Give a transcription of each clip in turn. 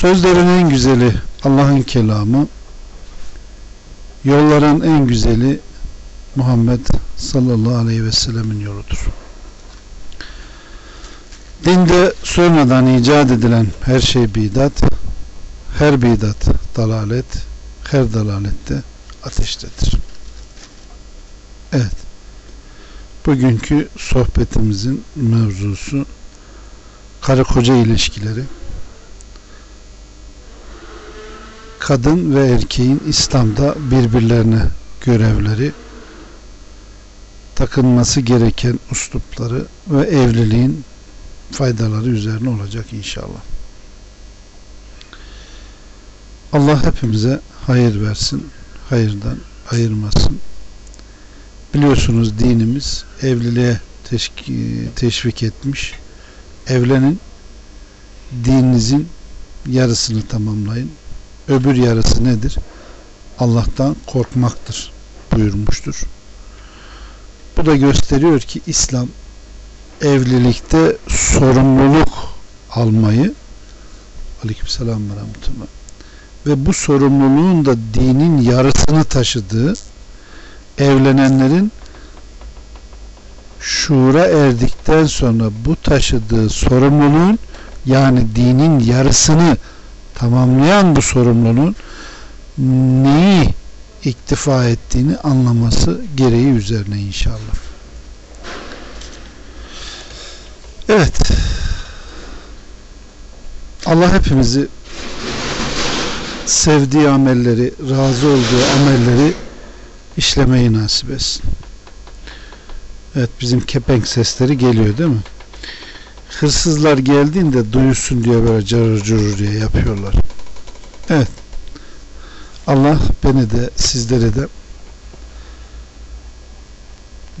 Sözlerin en güzeli Allah'ın kelamı, yolların en güzeli Muhammed sallallahu aleyhi ve sellemin yoludur. Dinde sonradan icat edilen her şey bidat, her bidat dalalet, her dalalette ateştedir. Evet. Bugünkü sohbetimizin mevzusu karı koca ilişkileri. Kadın ve erkeğin İslam'da birbirlerine görevleri, takınması gereken uslupları ve evliliğin faydaları üzerine olacak inşallah. Allah hepimize hayır versin, hayırdan ayırmasın. Biliyorsunuz dinimiz evliliğe teşvik etmiş. Evlenin, dininizin yarısını tamamlayın. Öbür yarısı nedir? Allah'tan korkmaktır buyurmuştur. Bu da gösteriyor ki İslam evlilikte sorumluluk almayı aleykümselam ve rahmetullah ve bu sorumluluğun da dinin yarısını taşıdığı evlenenlerin şuura erdikten sonra bu taşıdığı sorumluluğun yani dinin yarısını tamamlayan bu sorumluluğun neyi iktifa ettiğini anlaması gereği üzerine inşallah. Evet. Allah hepimizi sevdiği amelleri, razı olduğu amelleri işlemeyi nasip etsin. Evet bizim kepenk sesleri geliyor değil mi? Hırsızlar geldiğinde duyulsun diye böyle carır curur diye yapıyorlar. Evet. Allah beni de sizlere de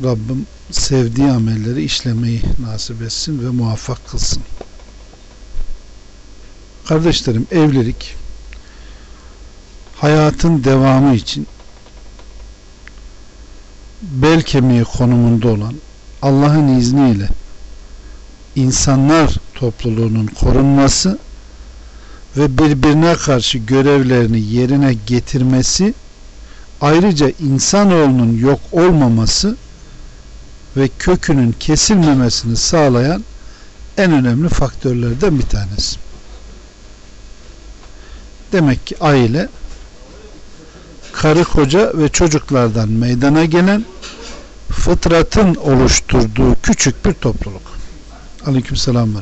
Rabbim sevdiği amelleri işlemeyi nasip etsin ve muvaffak kılsın. Kardeşlerim evlilik hayatın devamı için bel kemiği konumunda olan Allah'ın izniyle insanlar topluluğunun korunması ve birbirine karşı görevlerini yerine getirmesi ayrıca insanoğlunun yok olmaması ve kökünün kesilmemesini sağlayan en önemli faktörlerden bir tanesi. Demek ki aile karı koca ve çocuklardan meydana gelen fıtratın oluşturduğu küçük bir topluluk. Aleyküm selam ve.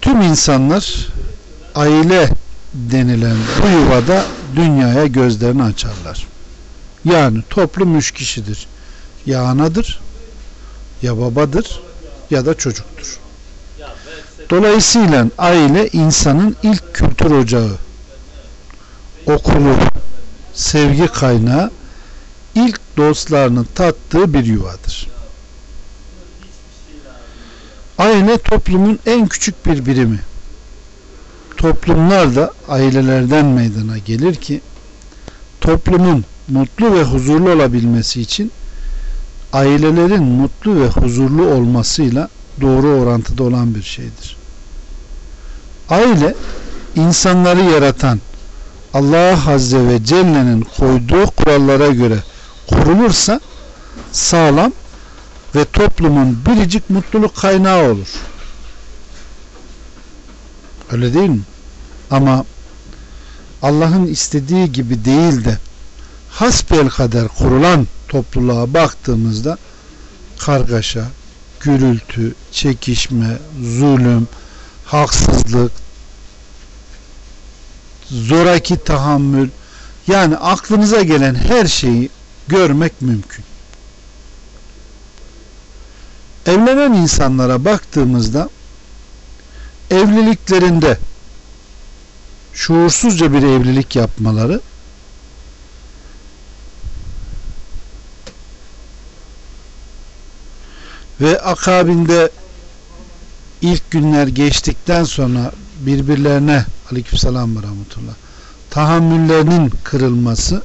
Tüm insanlar aile denilen bu yuvada dünyaya gözlerini açarlar. Yani toplum üç kişidir. Ya anadır, ya babadır, ya da çocuktur. Dolayısıyla aile insanın ilk kültür ocağı, okulu, sevgi kaynağı, ilk dostlarını tattığı bir yuvadır. Aile toplumun en küçük bir birimi. Toplumlar da ailelerden meydana gelir ki toplumun mutlu ve huzurlu olabilmesi için ailelerin mutlu ve huzurlu olmasıyla doğru orantıda olan bir şeydir. Aile insanları yaratan Allah Azze ve Celle'nin koyduğu kurallara göre kurulursa sağlam ve toplumun biricik mutluluk kaynağı olur. Öyle değil mi? Ama Allah'ın istediği gibi değil de hasbel kader kurulan topluluğa baktığımızda kargaşa, gürültü, çekişme, zulüm, haksızlık, zoraki tahammül yani aklınıza gelen her şeyi görmek mümkün. Evlenen insanlara baktığımızda evliliklerinde şuursuzca bir evlilik yapmaları ve akabinde ilk günler geçtikten sonra birbirlerine aleykümselam ve rahmetullah tahammüllerinin kırılması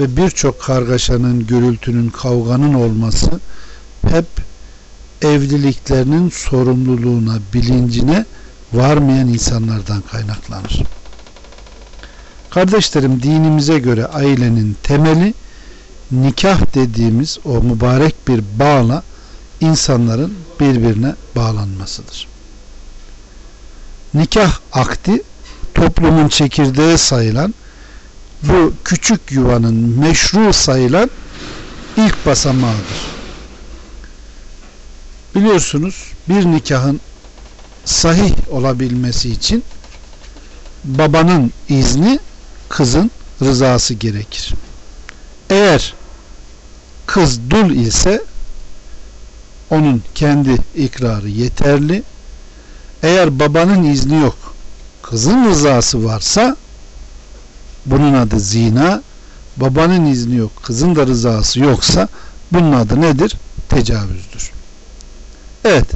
ve birçok kargaşanın, gürültünün, kavganın olması hep evliliklerinin sorumluluğuna, bilincine varmayan insanlardan kaynaklanır. Kardeşlerim dinimize göre ailenin temeli nikah dediğimiz o mübarek bir bağla insanların birbirine bağlanmasıdır. Nikah akdi toplumun çekirdeği sayılan bu küçük yuvanın meşru sayılan ilk basamağıdır. Biliyorsunuz bir nikahın sahih olabilmesi için babanın izni kızın rızası gerekir. Eğer kız dul ise onun kendi ikrarı yeterli. Eğer babanın izni yok, kızın rızası varsa bunun adı zina. Babanın izni yok, kızın da rızası yoksa bunun adı nedir? Tecavüzdür. Evet.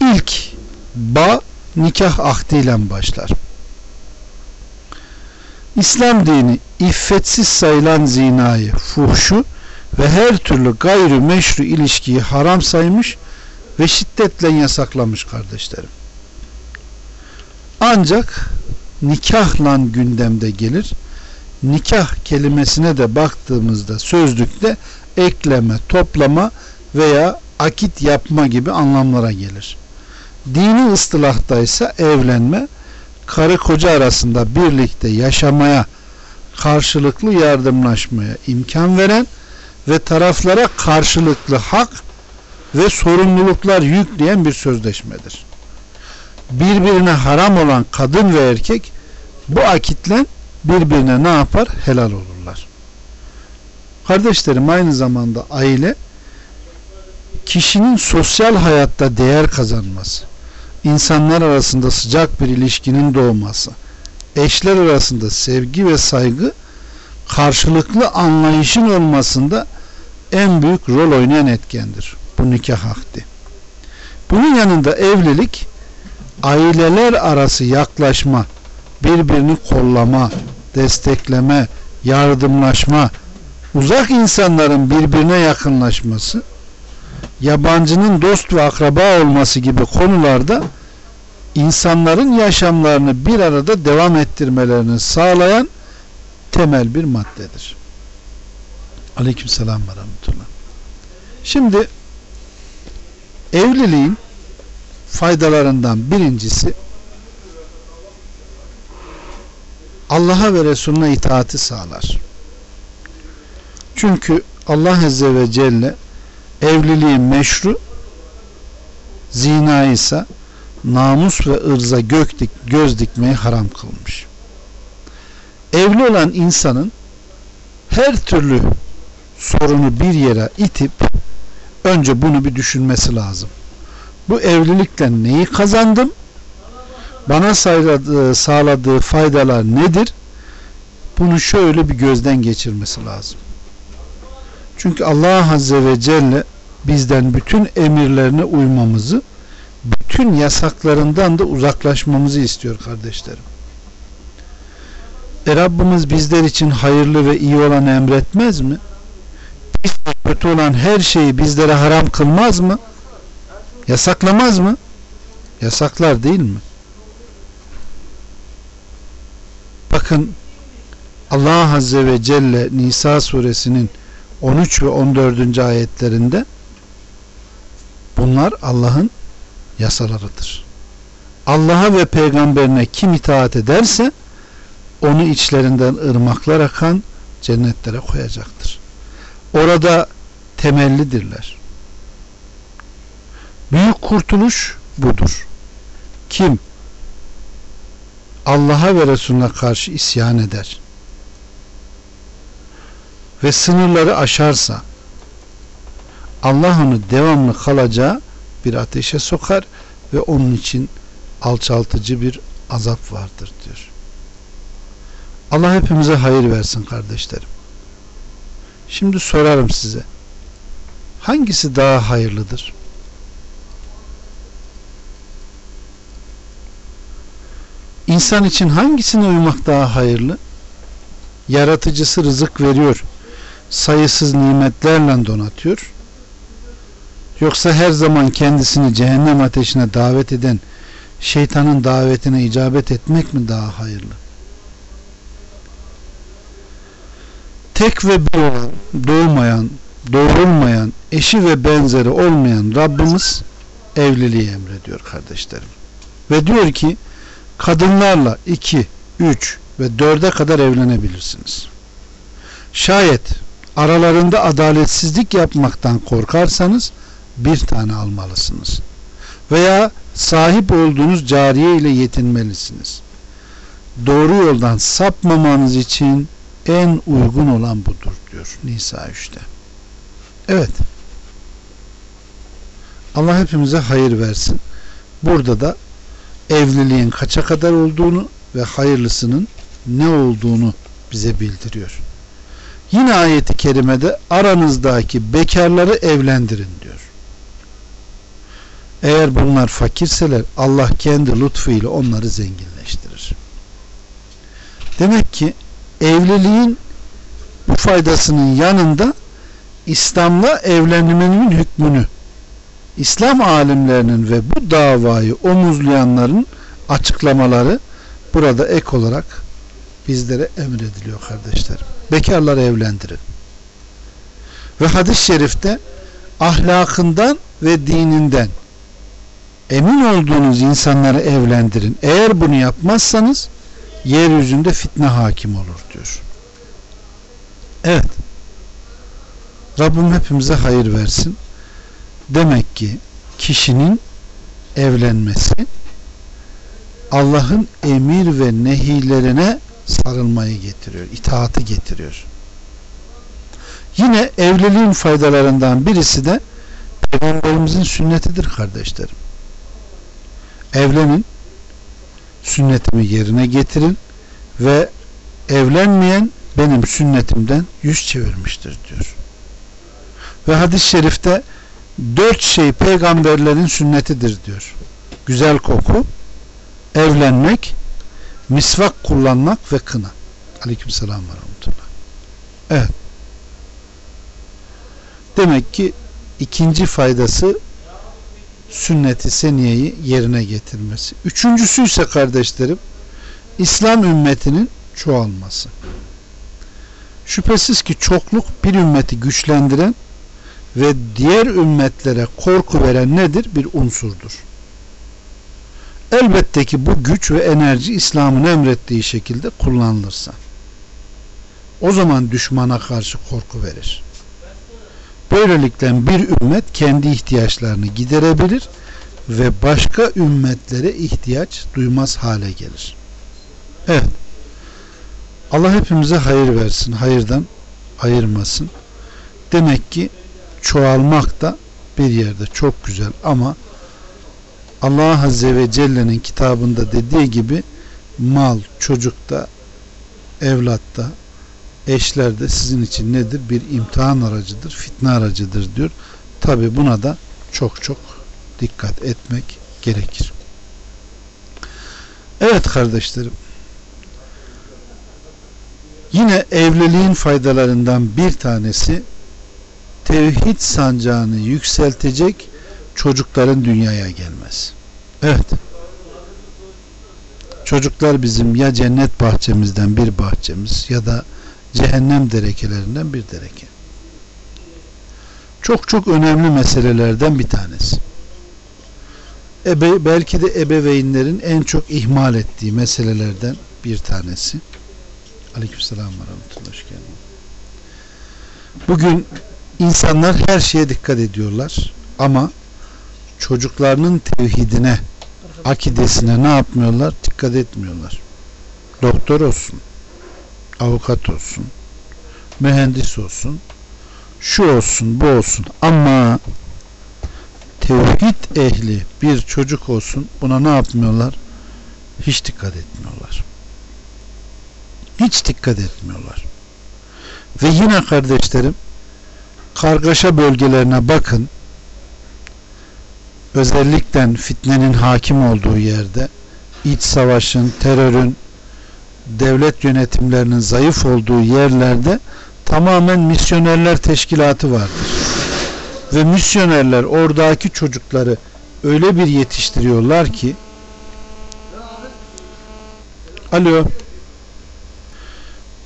İlk ba nikah akdiyle başlar. İslam dini iffetsiz sayılan zinayı, fuhşu ve her türlü gayrı meşru ilişkiyi haram saymış ve şiddetle yasaklamış kardeşlerim. Ancak nikahla gündemde gelir. Nikah kelimesine de baktığımızda sözlükte ekleme, toplama veya akit yapma gibi anlamlara gelir. Dini ıstılahta ise evlenme, karı koca arasında birlikte yaşamaya, karşılıklı yardımlaşmaya imkan veren ve taraflara karşılıklı hak ve sorumluluklar yükleyen bir sözleşmedir. Birbirine haram olan kadın ve erkek bu akitle birbirine ne yapar? Helal olurlar. Kardeşlerim aynı zamanda aile kişinin sosyal hayatta değer kazanması, insanlar arasında sıcak bir ilişkinin doğması, eşler arasında sevgi ve saygı karşılıklı anlayışın olmasında en büyük rol oynayan etkendir. Bu nikah akdi. Bunun yanında evlilik aileler arası yaklaşma, birbirini kollama, destekleme, yardımlaşma, uzak insanların birbirine yakınlaşması, yabancının dost ve akraba olması gibi konularda insanların yaşamlarını bir arada devam ettirmelerini sağlayan temel bir maddedir. Aleyküm selam ve rahmetullah. Şimdi evliliğin faydalarından birincisi Allah'a ve Resulüne itaati sağlar. Çünkü Allah Azze ve Celle evliliğin meşru zina ise namus ve ırza gök dik, göz dikmeyi haram kılmış. Evli olan insanın her türlü sorunu bir yere itip önce bunu bir düşünmesi lazım. Bu evlilikle neyi kazandım? Bana sağladığı faydalar nedir? Bunu şöyle bir gözden geçirmesi lazım. Çünkü Allah Azze ve Celle bizden bütün emirlerine uymamızı, bütün yasaklarından da uzaklaşmamızı istiyor kardeşlerim. E Rabbimiz bizler için hayırlı ve iyi olan emretmez mi? Pis ve kötü olan her şeyi bizlere haram kılmaz mı? Yasaklamaz mı? Yasaklar değil mi? Bakın Allah Azze ve Celle Nisa suresinin 13 ve 14. ayetlerinde bunlar Allah'ın yasalarıdır. Allah'a ve peygamberine kim itaat ederse onu içlerinden ırmaklar akan cennetlere koyacaktır. Orada temellidirler. Büyük kurtuluş budur. Kim Allah'a ve Resulüne karşı isyan eder ve sınırları aşarsa Allah onu devamlı kalacağı bir ateşe sokar ve onun için alçaltıcı bir azap vardır diyor. Allah hepimize hayır versin kardeşlerim. Şimdi sorarım size. Hangisi daha hayırlıdır? İnsan için hangisine uymak daha hayırlı? Yaratıcısı rızık veriyor. Sayısız nimetlerle donatıyor. Yoksa her zaman kendisini cehennem ateşine davet eden şeytanın davetine icabet etmek mi daha hayırlı? Tek ve bir olan, doğmayan, doğrulmayan, eşi ve benzeri olmayan Rabbimiz evliliği emrediyor kardeşlerim. Ve diyor ki kadınlarla iki, üç ve dörde kadar evlenebilirsiniz. Şayet aralarında adaletsizlik yapmaktan korkarsanız bir tane almalısınız. Veya sahip olduğunuz cariye ile yetinmelisiniz. Doğru yoldan sapmamanız için en uygun olan budur diyor Nisa 3'te. Evet. Allah hepimize hayır versin. Burada da evliliğin kaça kadar olduğunu ve hayırlısının ne olduğunu bize bildiriyor. Yine ayeti kerimede aranızdaki bekarları evlendirin. Eğer bunlar fakirseler Allah kendi lütfuyla onları zenginleştirir. Demek ki evliliğin bu faydasının yanında İslam'la evlenmenin hükmünü İslam alimlerinin ve bu davayı omuzlayanların açıklamaları burada ek olarak bizlere emrediliyor kardeşlerim. Bekarları evlendirin. Ve hadis-i şerifte ahlakından ve dininden emin olduğunuz insanları evlendirin. Eğer bunu yapmazsanız yeryüzünde fitne hakim olur diyor. Evet. Rabbim hepimize hayır versin. Demek ki kişinin evlenmesi Allah'ın emir ve nehilerine sarılmayı getiriyor, itaati getiriyor. Yine evliliğin faydalarından birisi de Peygamberimizin sünnetidir kardeşlerim. Evlenin, sünnetimi yerine getirin ve evlenmeyen benim sünnetimden yüz çevirmiştir diyor. Ve hadis-i şerifte dört şey peygamberlerin sünnetidir diyor. Güzel koku, evlenmek, misvak kullanmak ve kına. Aleyküm selam ve rahmetullah. Evet. Demek ki ikinci faydası sünneti seniyeyi yerine getirmesi. Üçüncüsü ise kardeşlerim İslam ümmetinin çoğalması. Şüphesiz ki çokluk bir ümmeti güçlendiren ve diğer ümmetlere korku veren nedir? Bir unsurdur. Elbette ki bu güç ve enerji İslam'ın emrettiği şekilde kullanılırsa. O zaman düşmana karşı korku verir. Böylelikle bir ümmet kendi ihtiyaçlarını giderebilir ve başka ümmetlere ihtiyaç duymaz hale gelir. Evet. Allah hepimize hayır versin. Hayırdan ayırmasın. Demek ki çoğalmak da bir yerde çok güzel ama Allah Azze ve Celle'nin kitabında dediği gibi mal, çocukta, evlatta, eşler de sizin için nedir? Bir imtihan aracıdır, fitne aracıdır diyor. Tabi buna da çok çok dikkat etmek gerekir. Evet kardeşlerim. Yine evliliğin faydalarından bir tanesi tevhid sancağını yükseltecek çocukların dünyaya gelmez. Evet. Çocuklar bizim ya cennet bahçemizden bir bahçemiz ya da cehennem derekelerinden bir dereke. Çok çok önemli meselelerden bir tanesi. Ebe, belki de ebeveynlerin en çok ihmal ettiği meselelerden bir tanesi. Aleykümselam ve rahmetullah. Bugün insanlar her şeye dikkat ediyorlar ama çocuklarının tevhidine, akidesine ne yapmıyorlar? Dikkat etmiyorlar. Doktor olsun, avukat olsun, mühendis olsun, şu olsun, bu olsun ama tevhid ehli bir çocuk olsun buna ne yapmıyorlar? Hiç dikkat etmiyorlar. Hiç dikkat etmiyorlar. Ve yine kardeşlerim kargaşa bölgelerine bakın özellikle fitnenin hakim olduğu yerde iç savaşın, terörün devlet yönetimlerinin zayıf olduğu yerlerde tamamen misyonerler teşkilatı vardır. Ve misyonerler oradaki çocukları öyle bir yetiştiriyorlar ki Alo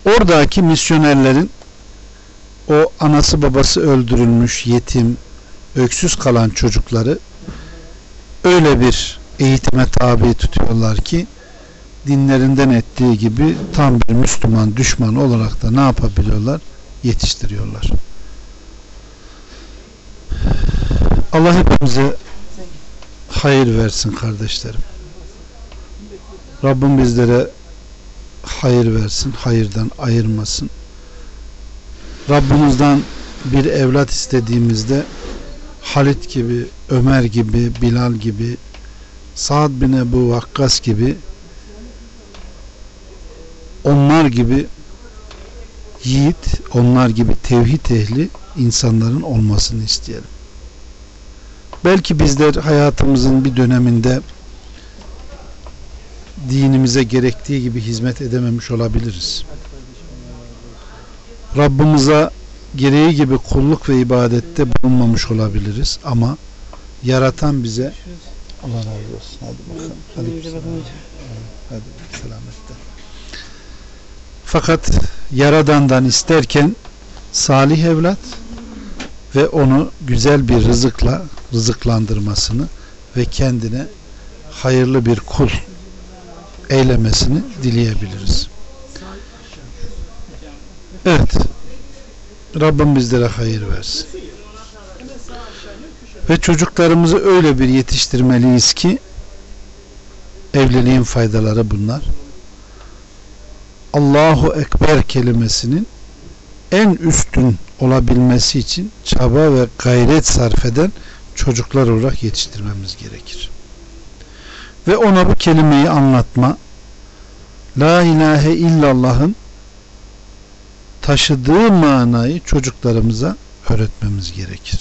oradaki misyonerlerin o anası babası öldürülmüş yetim öksüz kalan çocukları öyle bir eğitime tabi tutuyorlar ki dinlerinden ettiği gibi tam bir Müslüman düşman olarak da ne yapabiliyorlar? Yetiştiriyorlar. Allah hepimize hayır versin kardeşlerim. Rabbim bizlere hayır versin, hayırdan ayırmasın. Rabbimizden bir evlat istediğimizde Halit gibi, Ömer gibi, Bilal gibi, Saad bin Ebu Vakkas gibi onlar gibi yiğit, onlar gibi tevhid ehli insanların olmasını isteyelim. Belki bizler hayatımızın bir döneminde dinimize gerektiği gibi hizmet edememiş olabiliriz. Rabbimize gereği gibi kulluk ve ibadette bulunmamış olabiliriz ama yaratan bize Allah razı olsun. Hadi bakalım. Hadi, hadi selametle. Fakat Yaradan'dan isterken salih evlat ve onu güzel bir rızıkla rızıklandırmasını ve kendine hayırlı bir kul eylemesini dileyebiliriz. Evet. Rabbim bizlere hayır versin. Ve çocuklarımızı öyle bir yetiştirmeliyiz ki evliliğin faydaları bunlar. Allahu Ekber kelimesinin en üstün olabilmesi için çaba ve gayret sarf eden çocuklar olarak yetiştirmemiz gerekir. Ve ona bu kelimeyi anlatma, La ilahe illallah'ın taşıdığı manayı çocuklarımıza öğretmemiz gerekir.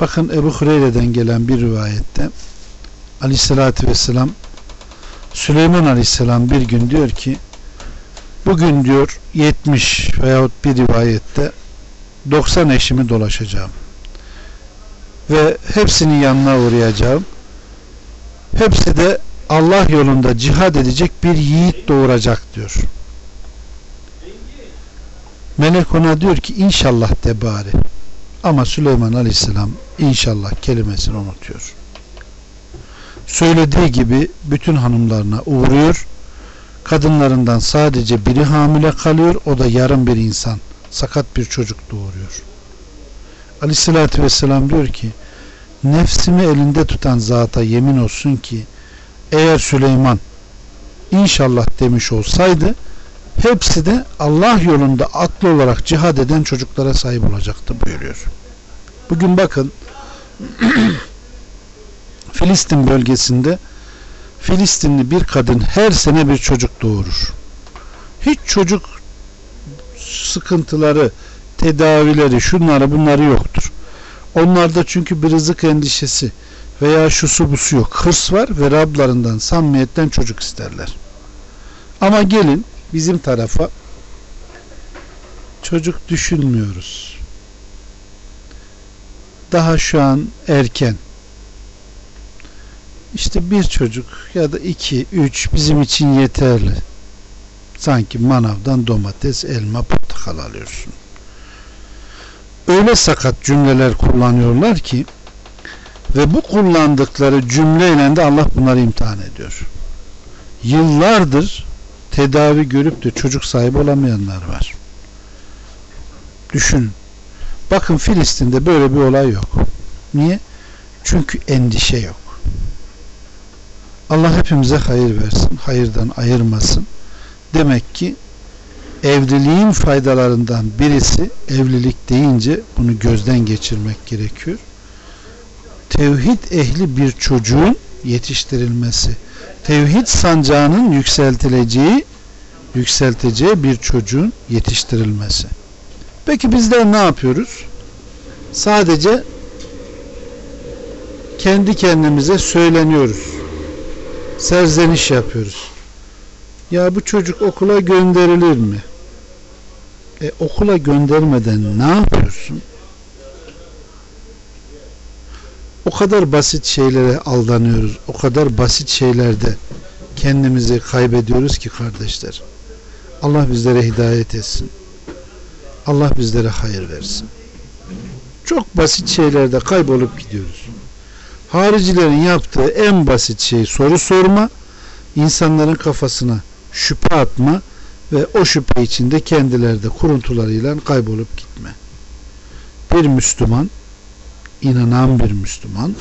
Bakın Ebu Hureyre'den gelen bir rivayette Aleyhisselatü Vesselam Süleyman Aleyhisselam bir gün diyor ki bugün diyor 70 veyahut bir rivayette 90 eşimi dolaşacağım ve hepsinin yanına uğrayacağım. Hepsi de Allah yolunda cihad edecek bir yiğit doğuracak diyor. Melek ona diyor ki inşallah de bari. Ama Süleyman Aleyhisselam inşallah kelimesini unutuyor söylediği gibi bütün hanımlarına uğruyor. Kadınlarından sadece biri hamile kalıyor. O da yarım bir insan. Sakat bir çocuk doğuruyor. Aleyhissalatü vesselam diyor ki nefsimi elinde tutan zata yemin olsun ki eğer Süleyman inşallah demiş olsaydı hepsi de Allah yolunda aklı olarak cihad eden çocuklara sahip olacaktı buyuruyor. Bugün bakın Filistin bölgesinde Filistinli bir kadın her sene bir çocuk doğurur. Hiç çocuk sıkıntıları, tedavileri, şunları bunları yoktur. Onlarda çünkü bir rızık endişesi veya şu su bu su yok. Hırs var ve Rablarından, samimiyetten çocuk isterler. Ama gelin bizim tarafa çocuk düşünmüyoruz. Daha şu an erken işte bir çocuk ya da iki, üç bizim için yeterli. Sanki manavdan domates, elma, portakal alıyorsun. Öyle sakat cümleler kullanıyorlar ki ve bu kullandıkları cümleyle de Allah bunları imtihan ediyor. Yıllardır tedavi görüp de çocuk sahibi olamayanlar var. Düşün. Bakın Filistin'de böyle bir olay yok. Niye? Çünkü endişe yok. Allah hepimize hayır versin, hayırdan ayırmasın. Demek ki evliliğin faydalarından birisi evlilik deyince bunu gözden geçirmek gerekiyor. tevhid ehli bir çocuğun yetiştirilmesi. Tevhid sancağının yükseltileceği yükselteceği bir çocuğun yetiştirilmesi. Peki bizler ne yapıyoruz? Sadece kendi kendimize söyleniyoruz. Serzeniş yapıyoruz. Ya bu çocuk okula gönderilir mi? E, okula göndermeden ne yapıyorsun? O kadar basit şeylere aldanıyoruz. O kadar basit şeylerde kendimizi kaybediyoruz ki kardeşler. Allah bizlere hidayet etsin. Allah bizlere hayır versin. Çok basit şeylerde kaybolup gidiyoruz. Haricilerin yaptığı en basit şey soru sorma, insanların kafasına şüphe atma ve o şüphe içinde kendilerde kuruntularıyla kaybolup gitme. Bir Müslüman, inanan bir Müslüman,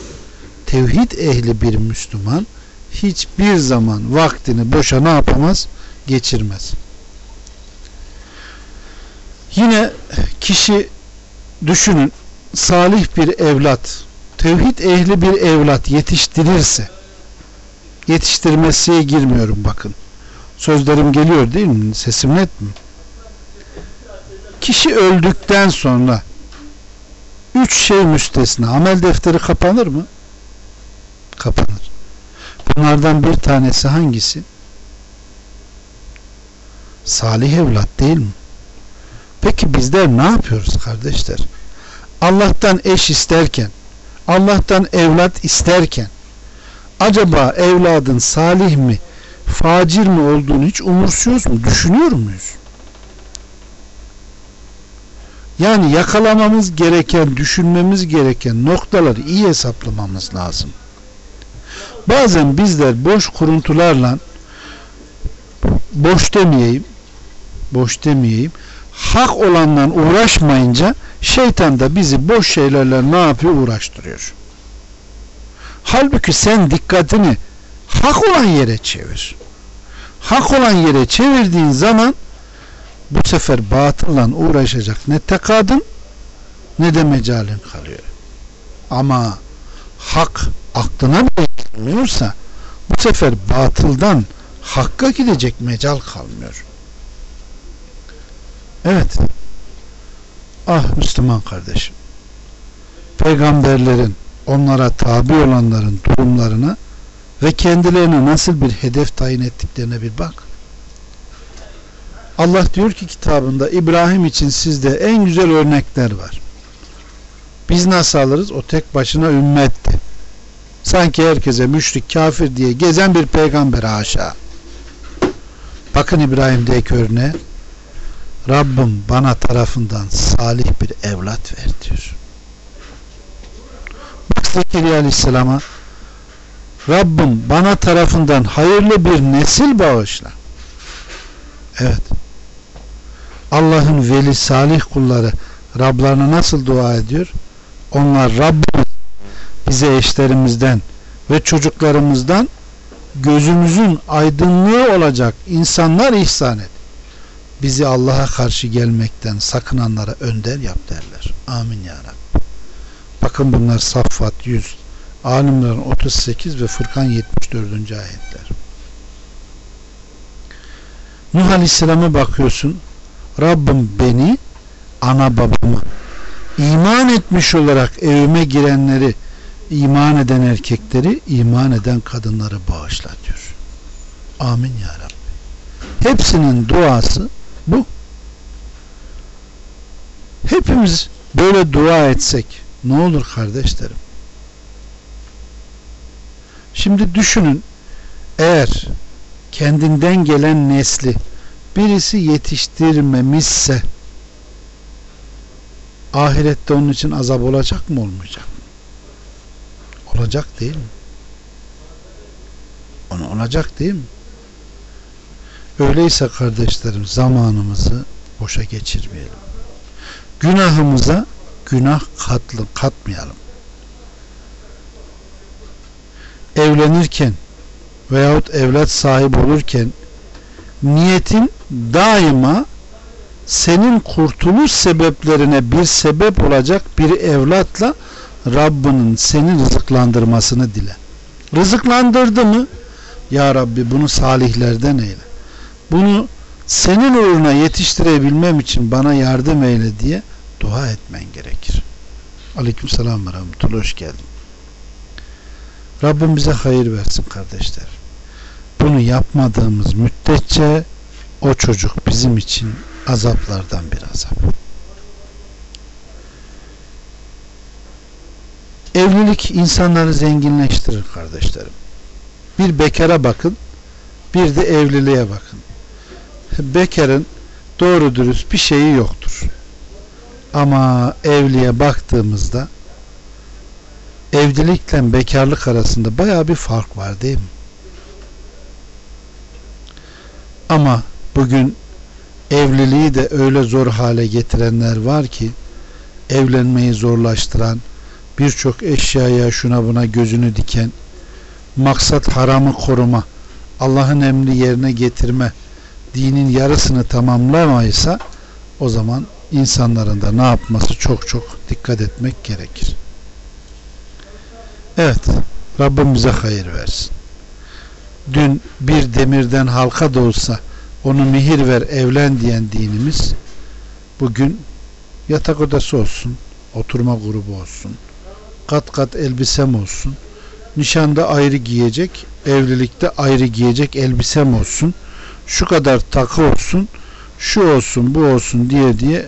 tevhid ehli bir Müslüman hiçbir zaman vaktini boşa ne yapamaz? Geçirmez. Yine kişi düşünün salih bir evlat, tevhid ehli bir evlat yetiştirirse yetiştirmesiye girmiyorum bakın. Sözlerim geliyor değil mi? Sesim net mi? Kişi öldükten sonra üç şey müstesna. Amel defteri kapanır mı? Kapanır. Bunlardan bir tanesi hangisi? Salih evlat değil mi? Peki bizler ne yapıyoruz kardeşler? Allah'tan eş isterken, Allah'tan evlat isterken, acaba evladın salih mi, facir mi olduğunu hiç umursuyoruz mu? Düşünüyor muyuz? Yani yakalamamız gereken, düşünmemiz gereken noktaları iyi hesaplamamız lazım. Bazen bizler boş kuruntularla boş demeyeyim, boş demeyeyim, hak olanla uğraşmayınca şeytan da bizi boş şeylerle ne yapıyor? Uğraştırıyor. Halbuki sen dikkatini hak olan yere çevir. Hak olan yere çevirdiğin zaman bu sefer batılla uğraşacak ne tekadın ne de mecalin kalıyor. Ama hak aklına bile bu sefer batıldan hakka gidecek mecal kalmıyor. Evet. Ah Müslüman kardeşim. Peygamberlerin onlara tabi olanların durumlarına ve kendilerine nasıl bir hedef tayin ettiklerine bir bak. Allah diyor ki kitabında İbrahim için sizde en güzel örnekler var. Biz nasıl alırız? O tek başına ümmetti. Sanki herkese müşrik, kafir diye gezen bir peygamber haşa. Bakın İbrahim'deki örneğe. Rabbim bana tarafından salih bir evlat ver diyor. Bak Zekeriya Aleyhisselam'a Rabbim bana tarafından hayırlı bir nesil bağışla. Evet. Allah'ın veli salih kulları Rablarına nasıl dua ediyor? Onlar Rabbimiz bize eşlerimizden ve çocuklarımızdan gözümüzün aydınlığı olacak insanlar ihsan et. Bizi Allah'a karşı gelmekten sakınanlara önder yap derler. Amin ya Rabbi. Bakın bunlar Saffat 100, Alimlerin 38 ve Fırkan 74. ayetler. Nuh Aleyhisselam'a bakıyorsun. Rabbim beni, ana babamı, iman etmiş olarak evime girenleri, iman eden erkekleri, iman eden kadınları bağışla diyor. Amin ya Rabbi. Hepsinin duası bu. Hepimiz böyle dua etsek ne olur kardeşlerim? Şimdi düşünün eğer kendinden gelen nesli birisi yetiştirmemişse ahirette onun için azap olacak mı olmayacak mı? Olacak değil mi? Onu olacak değil mi? Öyleyse kardeşlerim zamanımızı boşa geçirmeyelim. Günahımıza günah katlı, katmayalım. Evlenirken veyahut evlat sahibi olurken niyetin daima senin kurtuluş sebeplerine bir sebep olacak bir evlatla Rabbinin seni rızıklandırmasını dile. Rızıklandırdı mı? Ya Rabbi bunu salihlerden eyle. Bunu senin uğruna yetiştirebilmem için bana yardım eyle diye dua etmen gerekir. Aleyküm selam ve rahmetullah. Hoş geldin. Rabbim bize hayır versin kardeşler. Bunu yapmadığımız müddetçe o çocuk bizim için azaplardan bir azap. Evlilik insanları zenginleştirir kardeşlerim. Bir bekara bakın, bir de evliliğe bakın. Bekarın doğru dürüst bir şeyi yoktur. Ama evliye baktığımızda evlilikle bekarlık arasında baya bir fark var değil mi? Ama bugün evliliği de öyle zor hale getirenler var ki evlenmeyi zorlaştıran birçok eşyaya şuna buna gözünü diken maksat haramı koruma Allah'ın emri yerine getirme dinin yarısını tamamlamaysa o zaman insanların da ne yapması çok çok dikkat etmek gerekir. Evet Rabbim bize hayır versin. Dün bir demirden halka da olsa onu mihir ver evlen diyen dinimiz bugün yatak odası olsun, oturma grubu olsun, kat kat elbisem olsun, nişanda ayrı giyecek, evlilikte ayrı giyecek elbisem olsun, şu kadar takı olsun, şu olsun, bu olsun diye diye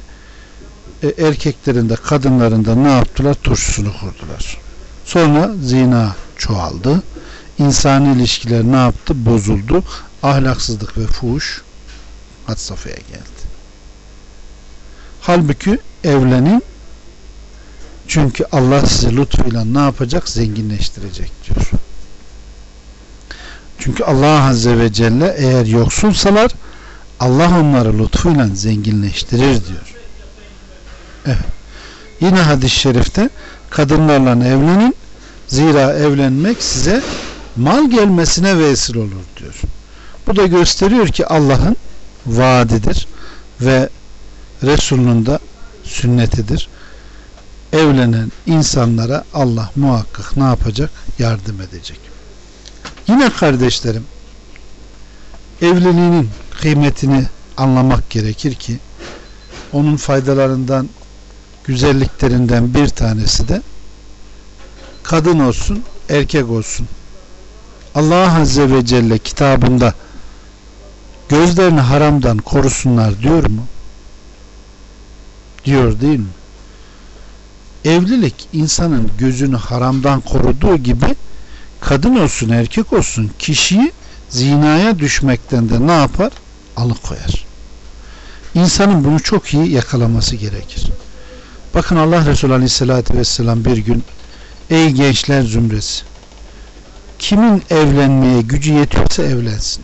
e, erkeklerin de kadınların da ne yaptılar? Turşusunu kurdular. Sonra zina çoğaldı. İnsani ilişkiler ne yaptı? Bozuldu. Ahlaksızlık ve fuhuş had safhaya geldi. Halbuki evlenin çünkü Allah sizi lütfuyla ne yapacak? Zenginleştirecek diyor. Çünkü Allah Azze ve Celle eğer yoksulsalar Allah onları lütfuyla zenginleştirir diyor. Evet. Yine hadis-i şerifte kadınlarla evlenin zira evlenmek size mal gelmesine vesile olur diyor. Bu da gösteriyor ki Allah'ın vaadidir ve Resulünün de sünnetidir. Evlenen insanlara Allah muhakkak ne yapacak? Yardım edecek. Yine kardeşlerim evliliğinin kıymetini anlamak gerekir ki onun faydalarından güzelliklerinden bir tanesi de kadın olsun erkek olsun Allah Azze ve Celle kitabında gözlerini haramdan korusunlar diyor mu? Diyor değil mi? Evlilik insanın gözünü haramdan koruduğu gibi kadın olsun erkek olsun kişiyi zinaya düşmekten de ne yapar? Alıkoyar. İnsanın bunu çok iyi yakalaması gerekir. Bakın Allah Resulü Aleyhisselatü Vesselam bir gün ey gençler zümresi kimin evlenmeye gücü yetiyorsa evlensin.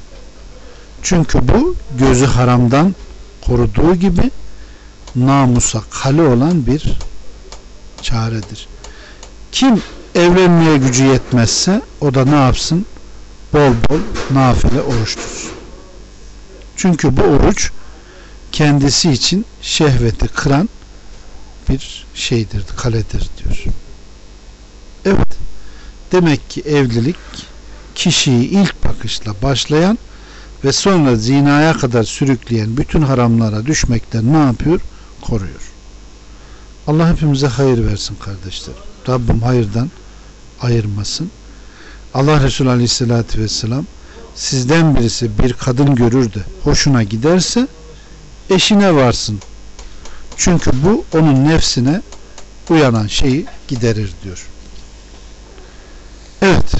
Çünkü bu gözü haramdan koruduğu gibi namusa kale olan bir çaredir. Kim evlenmeye gücü yetmezse o da ne yapsın? Bol bol nafile oruç tutsun. Çünkü bu oruç kendisi için şehveti kıran bir şeydir, kaledir diyor. Evet. Demek ki evlilik kişiyi ilk bakışla başlayan ve sonra zinaya kadar sürükleyen bütün haramlara düşmekten ne yapıyor? Koruyor. Allah hepimize hayır versin kardeşler. Rabbim hayırdan ayırmasın. Allah Resulü Aleyhisselatü Vesselam sizden birisi bir kadın görür de hoşuna giderse eşine varsın. Çünkü bu onun nefsine uyanan şeyi giderir diyor. Evet.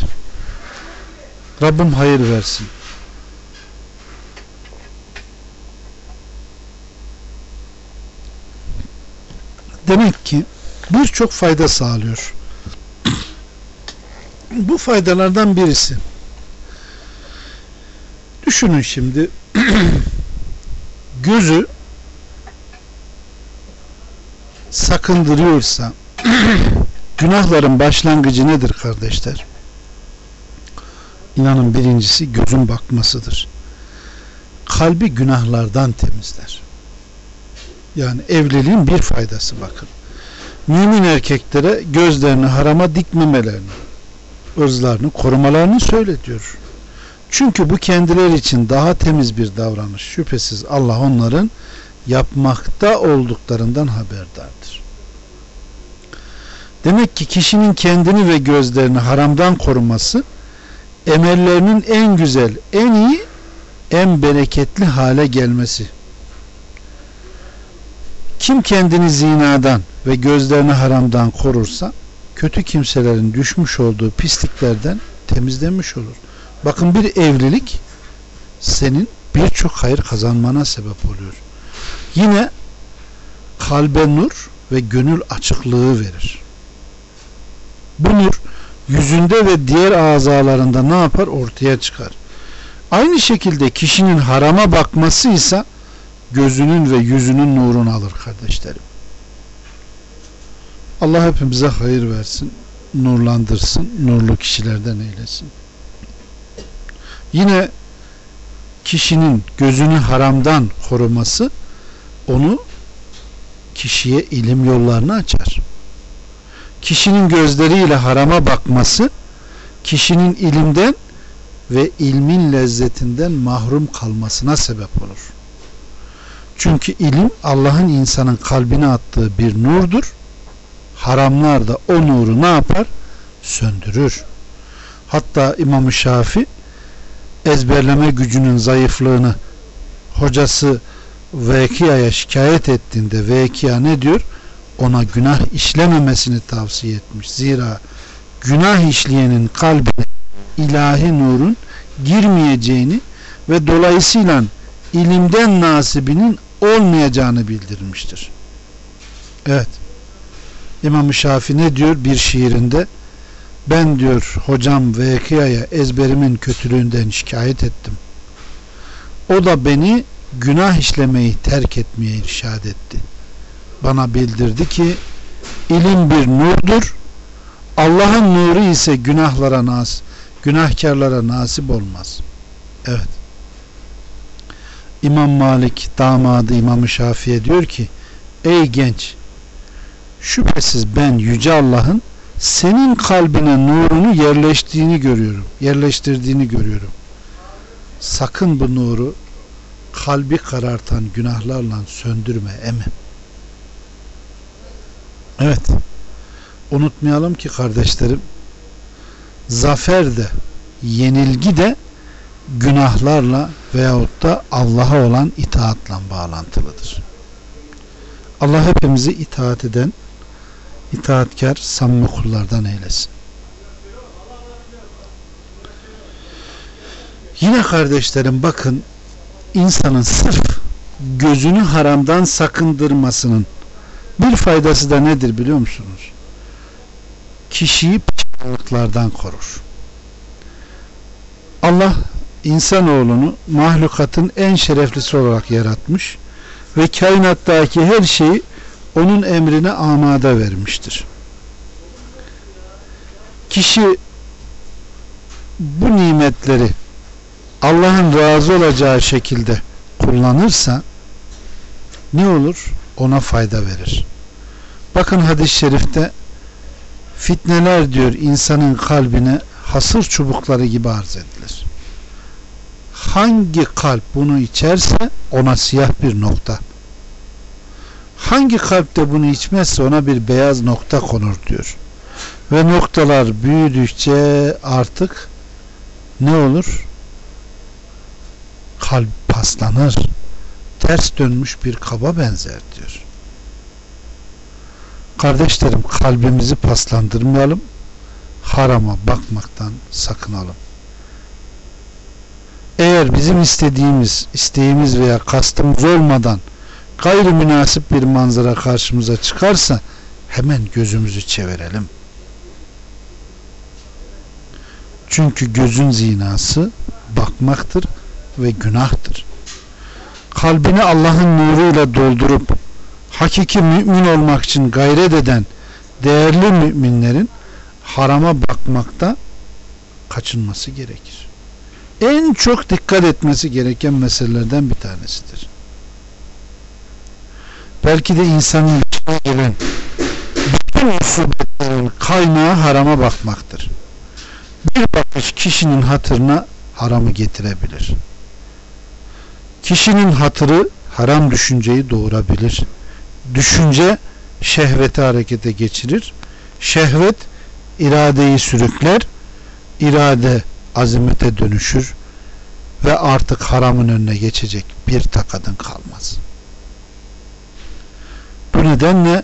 Rabbim hayır versin. Demek ki birçok fayda sağlıyor. Bu faydalardan birisi. Düşünün şimdi gözü sakındırıyorsa günahların başlangıcı nedir kardeşler? İnanın birincisi gözün bakmasıdır. Kalbi günahlardan temizler. Yani evliliğin bir faydası bakın. mümin erkeklere gözlerini harama dikmemelerini, ırzlarını korumalarını söyletiyor. Çünkü bu kendileri için daha temiz bir davranış. Şüphesiz Allah onların yapmakta olduklarından haberdardır. Demek ki kişinin kendini ve gözlerini haramdan koruması emellerinin en güzel, en iyi, en bereketli hale gelmesi. Kim kendini zinadan ve gözlerini haramdan korursa kötü kimselerin düşmüş olduğu pisliklerden temizlenmiş olur. Bakın bir evlilik senin birçok hayır kazanmana sebep oluyor. Yine kalbe nur ve gönül açıklığı verir. Bu nur yüzünde ve diğer azalarında ne yapar? Ortaya çıkar. Aynı şekilde kişinin harama bakması ise gözünün ve yüzünün nurunu alır kardeşlerim. Allah hepimize hayır versin, nurlandırsın, nurlu kişilerden eylesin. Yine kişinin gözünü haramdan koruması onu kişiye ilim yollarını açar. Kişinin gözleriyle harama bakması kişinin ilimden ve ilmin lezzetinden mahrum kalmasına sebep olur. Çünkü ilim Allah'ın insanın kalbine attığı bir nurdur. Haramlar da o nuru ne yapar? Söndürür. Hatta İmam-ı Şafi ezberleme gücünün zayıflığını hocası Vekia'ya şikayet ettiğinde Vekia ne diyor? Ona günah işlememesini tavsiye etmiş. Zira günah işleyenin kalbine ilahi nurun girmeyeceğini ve dolayısıyla ilimden nasibinin olmayacağını bildirmiştir. Evet. İmam-ı Şafi ne diyor bir şiirinde? Ben diyor hocam Vekia'ya ezberimin kötülüğünden şikayet ettim. O da beni günah işlemeyi terk etmeye irşad etti. Bana bildirdi ki ilim bir nurdur. Allah'ın nuru ise günahlara nas, günahkarlara nasip olmaz. Evet. İmam Malik damadı İmam Şafi'ye diyor ki Ey genç şüphesiz ben Yüce Allah'ın senin kalbine nurunu yerleştiğini görüyorum. Yerleştirdiğini görüyorum. Sakın bu nuru kalbi karartan günahlarla söndürme emi. Evet. Unutmayalım ki kardeşlerim zafer de yenilgi de günahlarla veyahut da Allah'a olan itaatla bağlantılıdır. Allah hepimizi itaat eden itaatkar samimi kullardan eylesin. Yine kardeşlerim bakın insanın sırf gözünü haramdan sakındırmasının bir faydası da nedir biliyor musunuz? Kişiyi pişmanlıklardan korur. Allah insanoğlunu mahlukatın en şereflisi olarak yaratmış ve kainattaki her şeyi onun emrine amada vermiştir. Kişi bu nimetleri Allah'ın razı olacağı şekilde kullanırsa ne olur? Ona fayda verir. Bakın hadis-i şerifte fitneler diyor insanın kalbine hasır çubukları gibi arz edilir. Hangi kalp bunu içerse ona siyah bir nokta. Hangi kalpte bunu içmezse ona bir beyaz nokta konur diyor. Ve noktalar büyüdükçe artık ne olur? Kalp paslanır. Ters dönmüş bir kaba benzer diyor. Kardeşlerim kalbimizi paslandırmayalım. Harama bakmaktan sakınalım. Eğer bizim istediğimiz, isteğimiz veya kastımız olmadan gayri münasip bir manzara karşımıza çıkarsa hemen gözümüzü çevirelim. Çünkü gözün zinası bakmaktır ve günahtır. Kalbini Allah'ın nuruyla doldurup hakiki mümin olmak için gayret eden değerli müminlerin harama bakmakta kaçınması gerekir. En çok dikkat etmesi gereken meselelerden bir tanesidir belki de insanın başına gelen bütün musibetlerin kaynağı harama bakmaktır. Bir bakış kişinin hatırına haramı getirebilir. Kişinin hatırı haram düşünceyi doğurabilir. Düşünce şehveti harekete geçirir. Şehvet iradeyi sürükler. İrade azimete dönüşür ve artık haramın önüne geçecek bir takadın kalmaz. Bu nedenle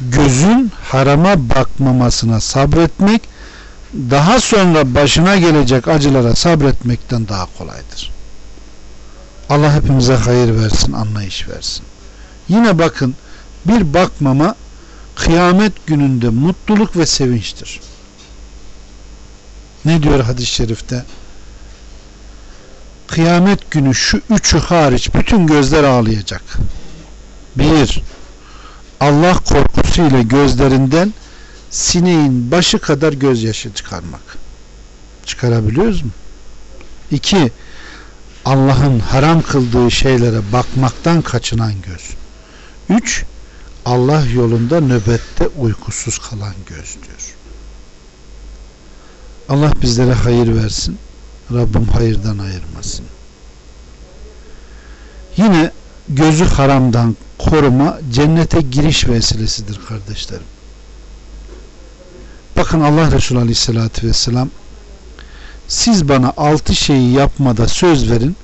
gözün harama bakmamasına sabretmek daha sonra başına gelecek acılara sabretmekten daha kolaydır. Allah hepimize hayır versin, anlayış versin. Yine bakın bir bakmama kıyamet gününde mutluluk ve sevinçtir. Ne diyor hadis-i şerifte? Kıyamet günü şu üçü hariç bütün gözler ağlayacak. Bir, Allah korkusuyla gözlerinden sineğin başı kadar gözyaşı çıkarmak. Çıkarabiliyoruz mu? İki, Allah'ın haram kıldığı şeylere bakmaktan kaçınan göz. Üç, Allah yolunda nöbette uykusuz kalan göz diyor. Allah bizlere hayır versin. Rabbim hayırdan ayırmasın. Yine gözü haramdan koruma cennete giriş vesilesidir kardeşlerim. Bakın Allah Resulü Aleyhisselatü Vesselam siz bana altı şeyi yapmada söz verin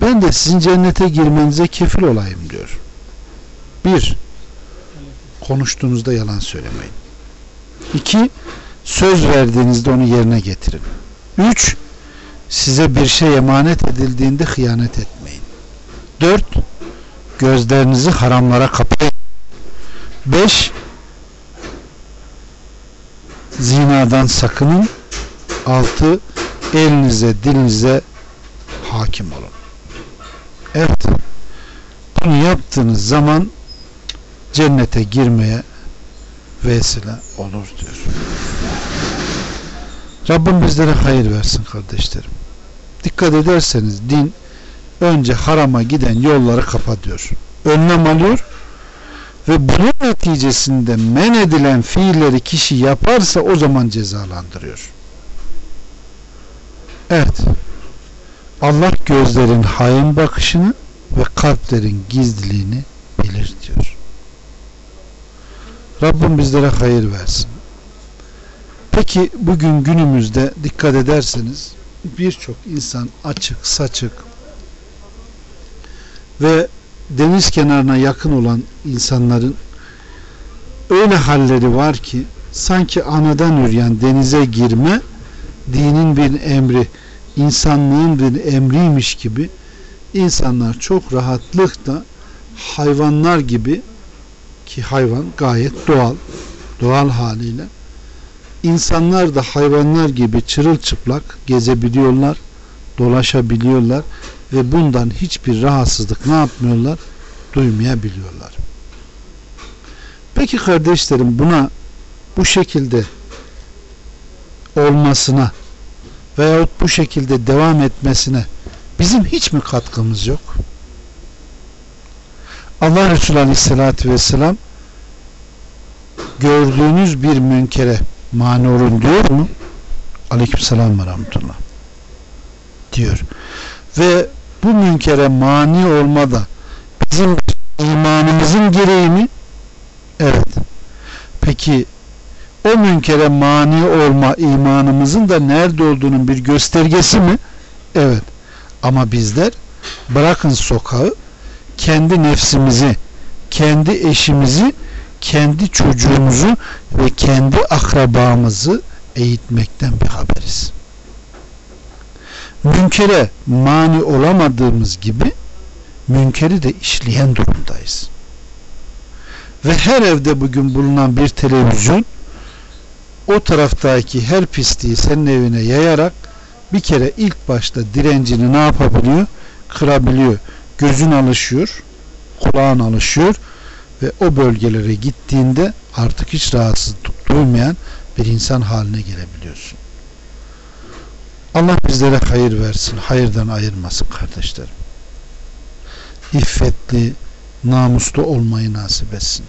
ben de sizin cennete girmenize kefil olayım diyor. Bir, konuştuğunuzda yalan söylemeyin. İki, söz verdiğinizde onu yerine getirin. Üç, size bir şey emanet edildiğinde hıyanet etmeyin. Dört, gözlerinizi haramlara kapayın. Beş, zinadan sakının. Altı, elinize, dilinize hakim olun. Evet, bunu yaptığınız zaman cennete girmeye vesile olur diyor. Rabbim bizlere hayır versin kardeşlerim. Dikkat ederseniz din önce harama giden yolları kapatıyor. Önlem alıyor ve bunun neticesinde men edilen fiilleri kişi yaparsa o zaman cezalandırıyor. Evet. Allah gözlerin hain bakışını ve kalplerin gizliliğini bilir diyor. Rabbim bizlere hayır versin. Peki bugün günümüzde dikkat ederseniz birçok insan açık, saçık ve deniz kenarına yakın olan insanların öyle halleri var ki sanki anadan üryan denize girme dinin bir emri, insanlığın bir emriymiş gibi insanlar çok rahatlıkla hayvanlar gibi ki hayvan gayet doğal doğal haliyle insanlar da hayvanlar gibi çırılçıplak gezebiliyorlar dolaşabiliyorlar ve bundan hiçbir rahatsızlık ne yapmıyorlar duymayabiliyorlar peki kardeşlerim buna bu şekilde olmasına veyahut bu şekilde devam etmesine bizim hiç mi katkımız yok? Allah Resulü Aleyhisselatü Vesselam gördüğünüz bir münkere mani olun diyor mu? Aleykümselam ve Rahmetullah diyor. Ve bu münkere mani olmada bizim imanımızın gereği mi? Evet. Peki o münkere mani olma imanımızın da nerede olduğunun bir göstergesi mi? Evet. Ama bizler bırakın sokağı kendi nefsimizi, kendi eşimizi, kendi çocuğumuzu ve kendi akrabamızı eğitmekten bir haberiz. Münkere mani olamadığımız gibi münkeri de işleyen durumdayız. Ve her evde bugün bulunan bir televizyon o taraftaki her pisliği senin evine yayarak bir kere ilk başta direncini ne yapabiliyor? Kırabiliyor. Gözün alışıyor, kulağın alışıyor ve o bölgelere gittiğinde artık hiç rahatsızlık duymayan bir insan haline gelebiliyorsun. Allah bizlere hayır versin, hayırdan ayırmasın kardeşlerim. İffetli, namuslu olmayı nasip etsin.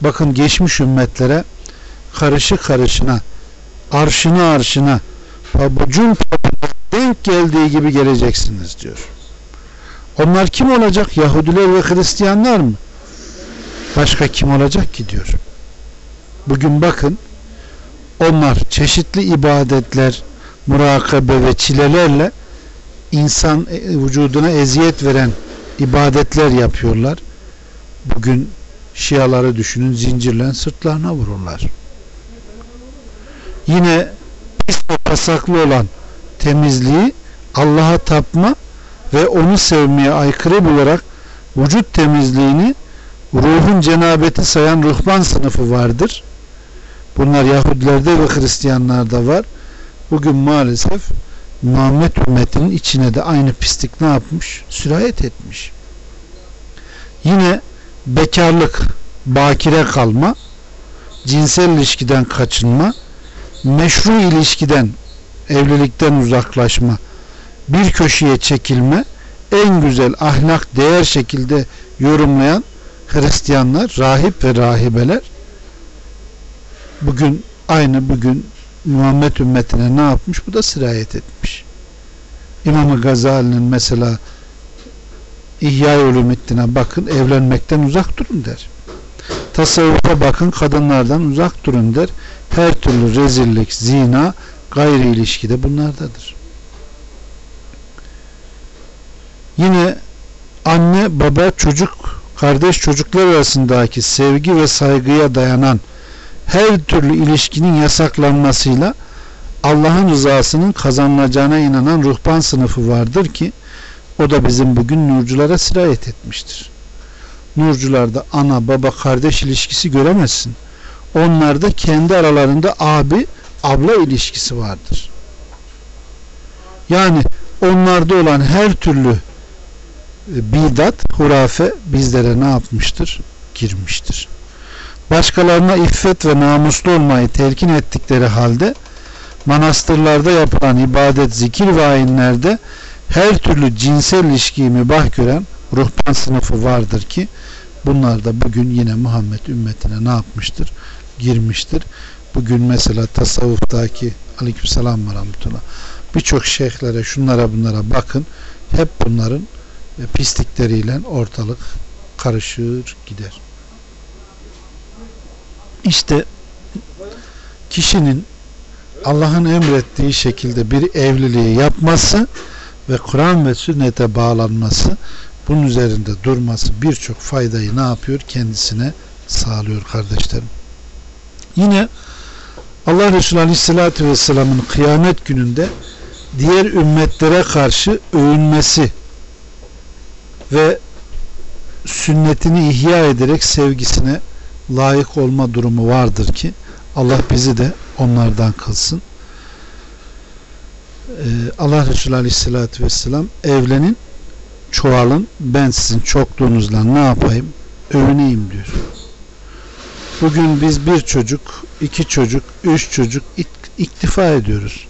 bakın geçmiş ümmetlere karışı karışına arşına arşına pabucun denk geldiği gibi geleceksiniz diyor. Onlar kim olacak? Yahudiler ve Hristiyanlar mı? Başka kim olacak ki diyor. Bugün bakın onlar çeşitli ibadetler, murakabe ve çilelerle insan e, vücuduna eziyet veren ibadetler yapıyorlar. Bugün Şiaları düşünün zincirlen sırtlarına vururlar. Yine pis ve pasaklı olan temizliği Allah'a tapma ve onu sevmeye aykırı bularak vücut temizliğini ruhun cenabeti sayan ruhban sınıfı vardır. Bunlar Yahudilerde ve Hristiyanlarda var. Bugün maalesef Muhammed ümmetinin içine de aynı pislik ne yapmış? Sirayet etmiş. Yine bekarlık, bakire kalma, cinsel ilişkiden kaçınma, meşru ilişkiden, evlilikten uzaklaşma, bir köşeye çekilme, en güzel ahlak, değer şekilde yorumlayan Hristiyanlar, rahip ve rahibeler bugün aynı bugün Muhammed ümmetine ne yapmış? Bu da sirayet etmiş. İmam-ı Gazali'nin mesela İhya Ulumuddin'e bakın evlenmekten uzak durun der. Tasavvufa bakın kadınlardan uzak durun der. Her türlü rezillik, zina, gayri ilişkide bunlardadır. Yine anne, baba, çocuk, kardeş çocuklar arasındaki sevgi ve saygıya dayanan her türlü ilişkinin yasaklanmasıyla Allah'ın rızasının kazanılacağına inanan ruhban sınıfı vardır ki o da bizim bugün nurculara sirayet etmiştir. Nurcularda ana baba kardeş ilişkisi göremezsin. Onlarda kendi aralarında abi abla ilişkisi vardır. Yani onlarda olan her türlü e, bidat, hurafe bizlere ne yapmıştır? Girmiştir başkalarına iffet ve namuslu olmayı telkin ettikleri halde manastırlarda yapılan ibadet, zikir ve ayinlerde her türlü cinsel ilişkiyi mübah gören ruhban sınıfı vardır ki bunlar da bugün yine Muhammed ümmetine ne yapmıştır? Girmiştir. Bugün mesela tasavvuftaki aleykümselam ve rahmetullah birçok şeyhlere şunlara bunlara bakın hep bunların pislikleriyle ortalık karışır gider. İşte kişinin Allah'ın emrettiği şekilde bir evliliği yapması ve Kur'an ve sünnete bağlanması bunun üzerinde durması birçok faydayı ne yapıyor? Kendisine sağlıyor kardeşlerim. Yine Allah Resulü Aleyhisselatü Vesselam'ın kıyamet gününde diğer ümmetlere karşı övünmesi ve sünnetini ihya ederek sevgisine layık olma durumu vardır ki Allah bizi de onlardan kılsın. Ee, Allah Resulü Aleyhisselatü Vesselam evlenin çoğalın ben sizin çokluğunuzla ne yapayım övüneyim diyor. Bugün biz bir çocuk, iki çocuk, üç çocuk iktifa ediyoruz.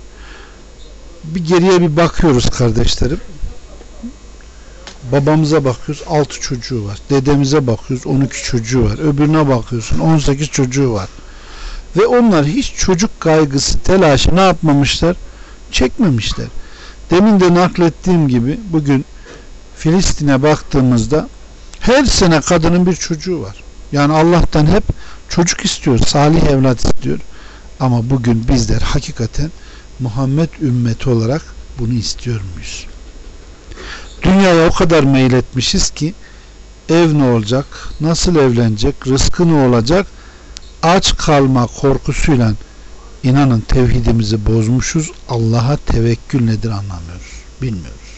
Bir geriye bir bakıyoruz kardeşlerim babamıza bakıyoruz 6 çocuğu var. Dedemize bakıyoruz 12 çocuğu var. Öbürüne bakıyorsun 18 çocuğu var. Ve onlar hiç çocuk kaygısı, telaşı ne yapmamışlar? Çekmemişler. Demin de naklettiğim gibi bugün Filistin'e baktığımızda her sene kadının bir çocuğu var. Yani Allah'tan hep çocuk istiyor, salih evlat istiyor. Ama bugün bizler hakikaten Muhammed ümmeti olarak bunu istiyor muyuz? Dünyaya o kadar meyletmişiz ki ev ne olacak, nasıl evlenecek, rızkı ne olacak, aç kalma korkusuyla inanın tevhidimizi bozmuşuz. Allah'a tevekkül nedir anlamıyoruz. Bilmiyoruz.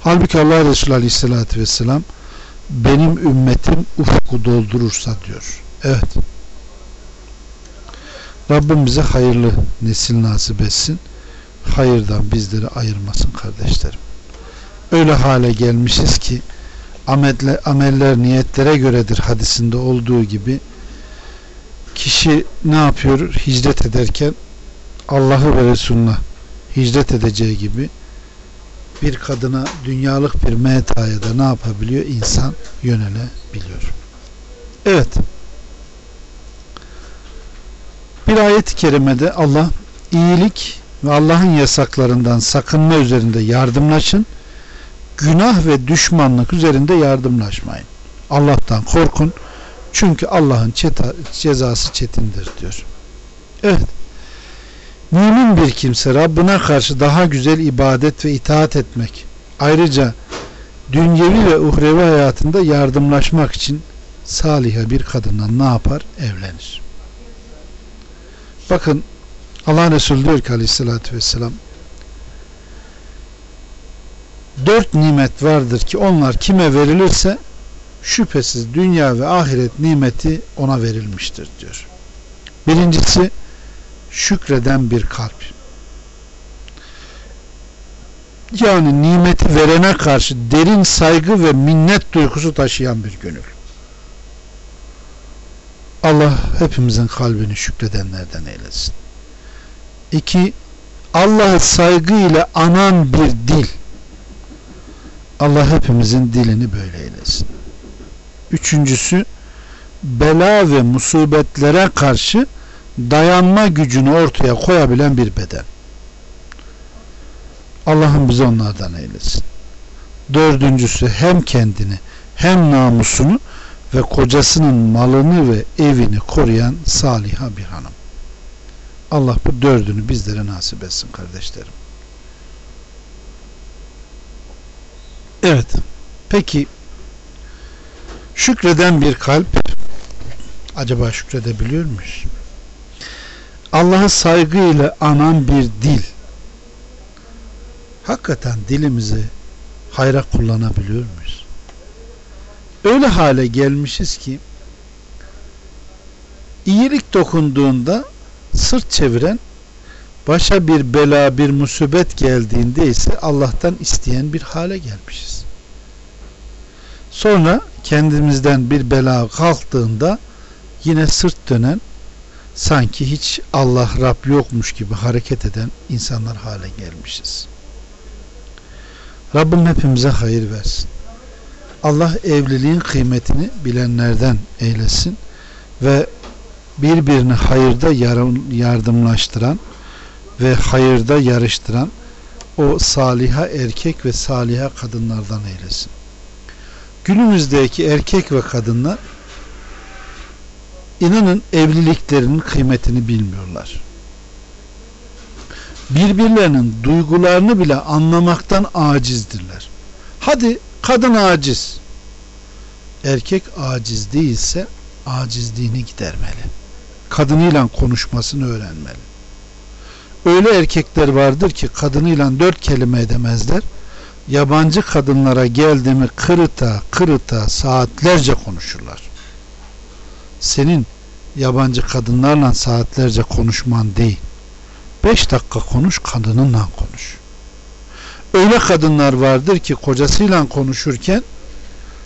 Halbuki Allah Resulü Aleyhisselatü Vesselam benim ümmetim ufku doldurursa diyor. Evet. Rabbim bize hayırlı nesil nasip etsin. Hayırdan bizleri ayırmasın kardeşlerim öyle hale gelmişiz ki ameller, ameller niyetlere göredir hadisinde olduğu gibi kişi ne yapıyor hicret ederken Allah'ı ve Resulüne hicret edeceği gibi bir kadına dünyalık bir metaya da ne yapabiliyor? insan yönelebiliyor. Evet. ayet-i kerimede Allah iyilik ve Allah'ın yasaklarından sakınma üzerinde yardımlaşın. Günah ve düşmanlık üzerinde yardımlaşmayın. Allah'tan korkun. Çünkü Allah'ın cezası çetindir diyor. Evet. Mümin bir kimse Rabbine karşı daha güzel ibadet ve itaat etmek. Ayrıca dünyevi ve uhrevi hayatında yardımlaşmak için saliha bir kadınla ne yapar? Evlenir. Bakın Allah Resulü diyor ki aleyhissalatü vesselam dört nimet vardır ki onlar kime verilirse şüphesiz dünya ve ahiret nimeti ona verilmiştir diyor. Birincisi şükreden bir kalp. Yani nimeti verene karşı derin saygı ve minnet duygusu taşıyan bir gönül. Allah hepimizin kalbini şükredenlerden eylesin. İki, Allah'ı saygıyla anan bir dil. Allah hepimizin dilini böyle eylesin. Üçüncüsü, bela ve musibetlere karşı dayanma gücünü ortaya koyabilen bir beden. Allah'ım bizi onlardan eylesin. Dördüncüsü hem kendini hem namusunu ve kocasının malını ve evini koruyan saliha bir hanım. Allah bu dördünü bizlere nasip etsin kardeşlerim. Evet. Peki şükreden bir kalp acaba şükredebiliyor muyuz? Allah'a saygıyla anan bir dil hakikaten dilimizi hayra kullanabiliyor muyuz? Öyle hale gelmişiz ki iyilik dokunduğunda sırt çeviren başa bir bela bir musibet geldiğinde ise Allah'tan isteyen bir hale gelmişiz. Sonra kendimizden bir bela kalktığında yine sırt dönen sanki hiç Allah Rab yokmuş gibi hareket eden insanlar hale gelmişiz. Rabbim hepimize hayır versin. Allah evliliğin kıymetini bilenlerden eylesin ve birbirini hayırda yardımlaştıran ve hayırda yarıştıran o saliha erkek ve saliha kadınlardan eylesin. Günümüzdeki erkek ve kadınlar inanın evliliklerinin kıymetini bilmiyorlar. Birbirlerinin duygularını bile anlamaktan acizdirler. Hadi kadın aciz. Erkek aciz değilse acizliğini gidermeli. Kadınıyla konuşmasını öğrenmeli. Öyle erkekler vardır ki kadınıyla dört kelime edemezler. Yabancı kadınlara geldi mi kırıta kırıta saatlerce konuşurlar senin yabancı kadınlarla saatlerce konuşman değil. Beş dakika konuş kadınınla konuş. Öyle kadınlar vardır ki kocasıyla konuşurken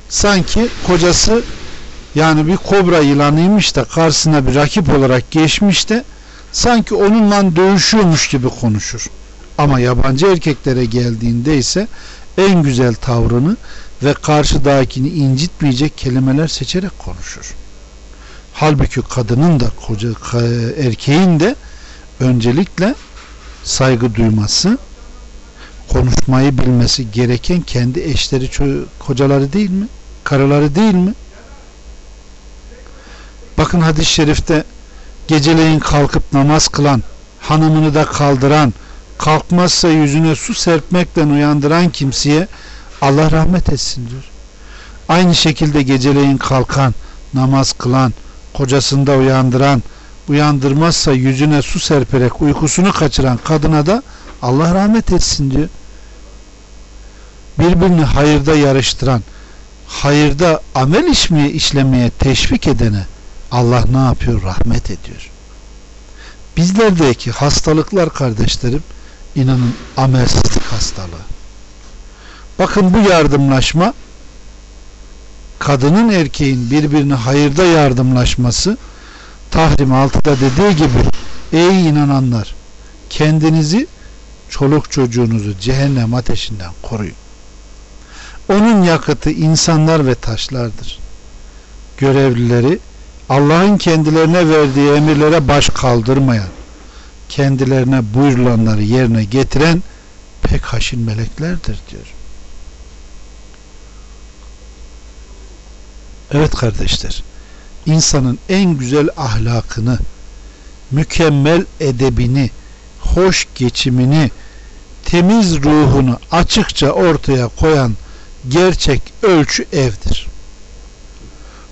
sanki kocası yani bir kobra yılanıymış da karşısına bir rakip olarak geçmiş de sanki onunla dövüşüyormuş gibi konuşur. Ama yabancı erkeklere geldiğinde ise en güzel tavrını ve karşıdakini incitmeyecek kelimeler seçerek konuşur. Halbuki kadının da koca erkeğin de öncelikle saygı duyması, konuşmayı bilmesi gereken kendi eşleri, kocaları değil mi? Karıları değil mi? Bakın hadis-i şerifte geceleyin kalkıp namaz kılan, hanımını da kaldıran, kalkmazsa yüzüne su serpmekle uyandıran kimseye Allah rahmet etsin diyor. Aynı şekilde geceleyin kalkan, namaz kılan, kocasında uyandıran, uyandırmazsa yüzüne su serperek uykusunu kaçıran kadına da Allah rahmet etsin diyor. Birbirini hayırda yarıştıran, hayırda amel işmeye, işlemeye teşvik edene Allah ne yapıyor? Rahmet ediyor. Bizlerdeki hastalıklar kardeşlerim inanın amelsizlik hastalığı. Bakın bu yardımlaşma kadının erkeğin birbirine hayırda yardımlaşması Tahrim 6'da dediği gibi ey inananlar kendinizi çoluk çocuğunuzu cehennem ateşinden koruyun. Onun yakıtı insanlar ve taşlardır. Görevlileri Allah'ın kendilerine verdiği emirlere baş kaldırmayan, kendilerine buyurulanları yerine getiren pek haşin meleklerdir diyor. Evet kardeşler, insanın en güzel ahlakını, mükemmel edebini, hoş geçimini, temiz ruhunu açıkça ortaya koyan gerçek ölçü evdir.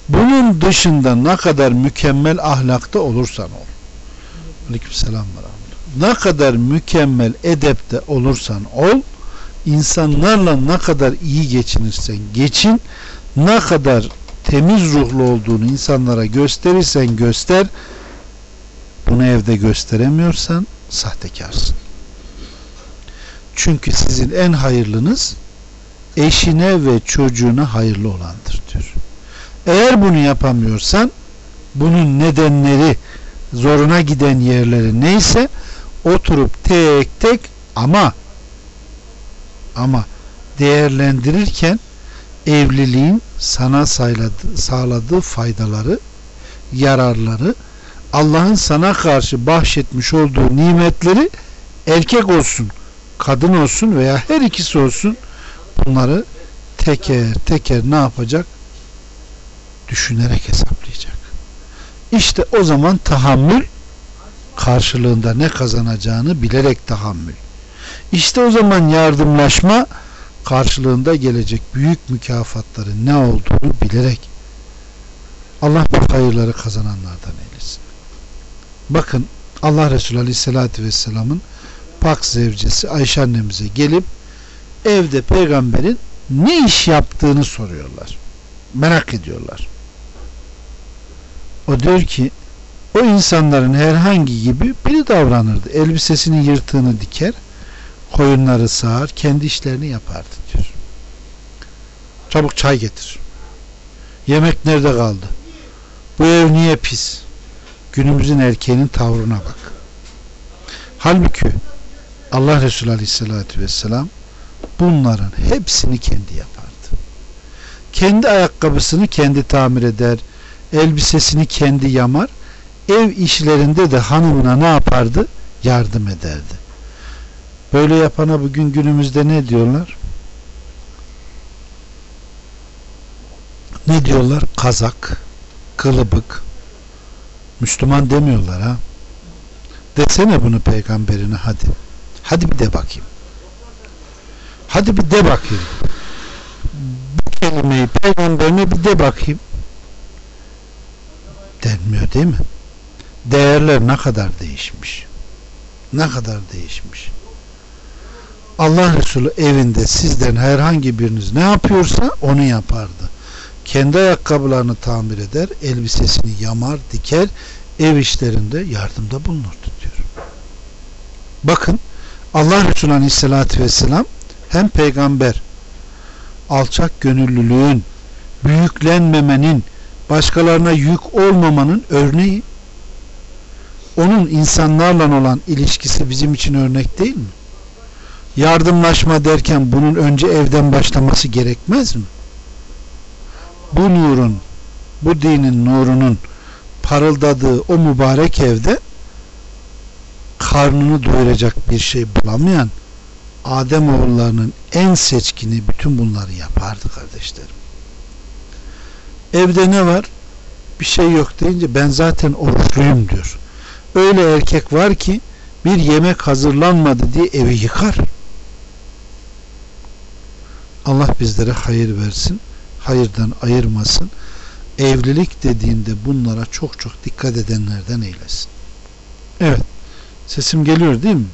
Bunun dışında ne kadar mükemmel ahlakta olursan ol. Aleykümselam ve Ne kadar mükemmel edepte olursan ol, insanlarla ne kadar iyi geçinirsen geçin, ne kadar temiz ruhlu olduğunu insanlara gösterirsen göster, bunu evde gösteremiyorsan sahtekarsın. Çünkü sizin en hayırlınız eşine ve çocuğuna hayırlı olandır diyor. Eğer bunu yapamıyorsan bunun nedenleri zoruna giden yerleri neyse oturup tek tek ama ama değerlendirirken evliliğin sana sağladığı, faydaları yararları Allah'ın sana karşı bahşetmiş olduğu nimetleri erkek olsun kadın olsun veya her ikisi olsun bunları teker teker ne yapacak? Düşünerek hesaplayacak. İşte o zaman tahammül karşılığında ne kazanacağını bilerek tahammül. İşte o zaman yardımlaşma karşılığında gelecek büyük mükafatların ne olduğunu bilerek Allah bu hayırları kazananlardan eylesin. Bakın Allah Resulü Aleyhisselatü Vesselam'ın pak zevcesi Ayşe annemize gelip evde peygamberin ne iş yaptığını soruyorlar. Merak ediyorlar. O diyor ki o insanların herhangi gibi biri davranırdı. Elbisesinin yırtığını diker, koyunları sağar, kendi işlerini yapardı diyor. Çabuk çay getir. Yemek nerede kaldı? Bu ev niye pis? Günümüzün erkeğinin tavrına bak. Halbuki Allah Resulü Aleyhisselatü Vesselam bunların hepsini kendi yapardı. Kendi ayakkabısını kendi tamir eder, elbisesini kendi yamar, ev işlerinde de hanımına ne yapardı? Yardım ederdi. Böyle yapana bugün günümüzde ne diyorlar? Ne diyorlar? Kazak, kılıbık. Müslüman demiyorlar ha. Desene bunu peygamberine hadi. Hadi bir de bakayım. Hadi bir de bakayım. Bu kelimeyi peygamberine bir de bakayım. Denmiyor değil mi? Değerler ne kadar değişmiş. Ne kadar değişmiş. Allah Resulü evinde sizden herhangi biriniz ne yapıyorsa onu yapardı. Kendi ayakkabılarını tamir eder, elbisesini yamar, diker, ev işlerinde yardımda bulunurdu diyor. Bakın Allah Resulü Aleyhisselatü Vesselam hem peygamber alçak gönüllülüğün büyüklenmemenin başkalarına yük olmamanın örneği onun insanlarla olan ilişkisi bizim için örnek değil mi? Yardımlaşma derken bunun önce evden başlaması gerekmez mi? Bu nurun, bu dinin nurunun parıldadığı o mübarek evde karnını doyuracak bir şey bulamayan Adem oğullarının en seçkini bütün bunları yapardı kardeşlerim. Evde ne var? Bir şey yok deyince ben zaten oruçluyum diyor. Öyle erkek var ki bir yemek hazırlanmadı diye evi yıkar. Allah bizlere hayır versin. Hayırdan ayırmasın. Evlilik dediğinde bunlara çok çok dikkat edenlerden eylesin. Evet. Sesim geliyor değil mi?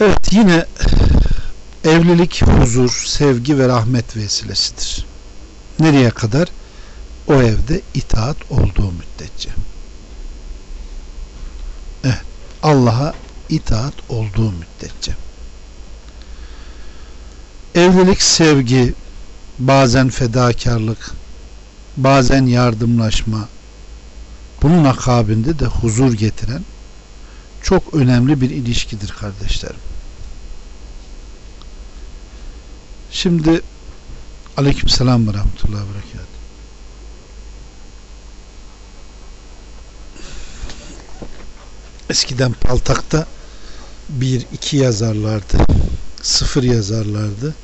Evet yine evlilik huzur, sevgi ve rahmet vesilesidir. Nereye kadar? O evde itaat olduğu müddetçe. Evet. Allah'a itaat olduğu müddetçe. Evlilik sevgi, bazen fedakarlık, bazen yardımlaşma, bunun akabinde de huzur getiren çok önemli bir ilişkidir kardeşlerim. Şimdi Aleykümselam ve rahmetullahi ve berekat. Eskiden paltakta bir iki yazarlardı. Sıfır yazarlardı.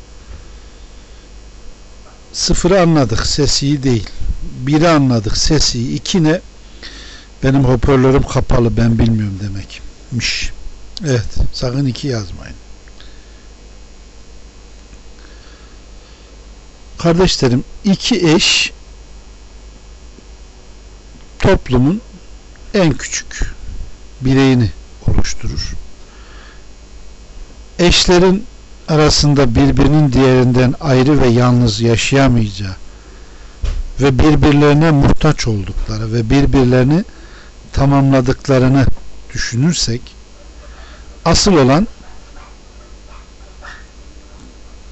Sıfırı anladık. Ses iyi değil. Biri anladık. Ses iyi. İki ne? Benim hoparlörüm kapalı. Ben bilmiyorum demekmiş. Evet. Sakın iki yazmayın. Kardeşlerim iki eş toplumun en küçük bireyini oluşturur. Eşlerin arasında birbirinin diğerinden ayrı ve yalnız yaşayamayacağı ve birbirlerine muhtaç oldukları ve birbirlerini tamamladıklarını düşünürsek asıl olan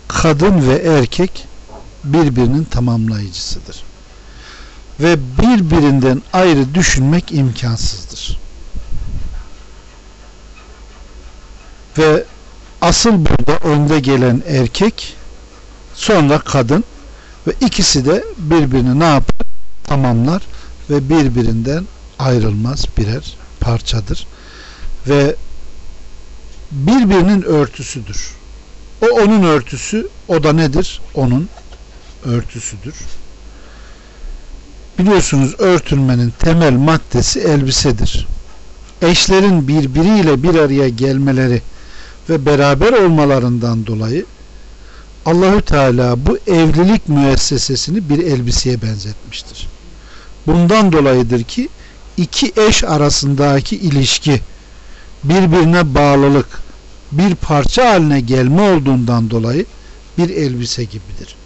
kadın ve erkek birbirinin tamamlayıcısıdır. Ve birbirinden ayrı düşünmek imkansızdır. Ve asıl burada önde gelen erkek sonra kadın ve ikisi de birbirini ne yapar? Tamamlar ve birbirinden ayrılmaz birer parçadır. Ve birbirinin örtüsüdür. O onun örtüsü, o da nedir? Onun örtüsüdür. Biliyorsunuz örtülmenin temel maddesi elbisedir. Eşlerin birbiriyle bir araya gelmeleri ve beraber olmalarından dolayı Allahü Teala bu evlilik müessesesini bir elbiseye benzetmiştir. Bundan dolayıdır ki iki eş arasındaki ilişki birbirine bağlılık bir parça haline gelme olduğundan dolayı bir elbise gibidir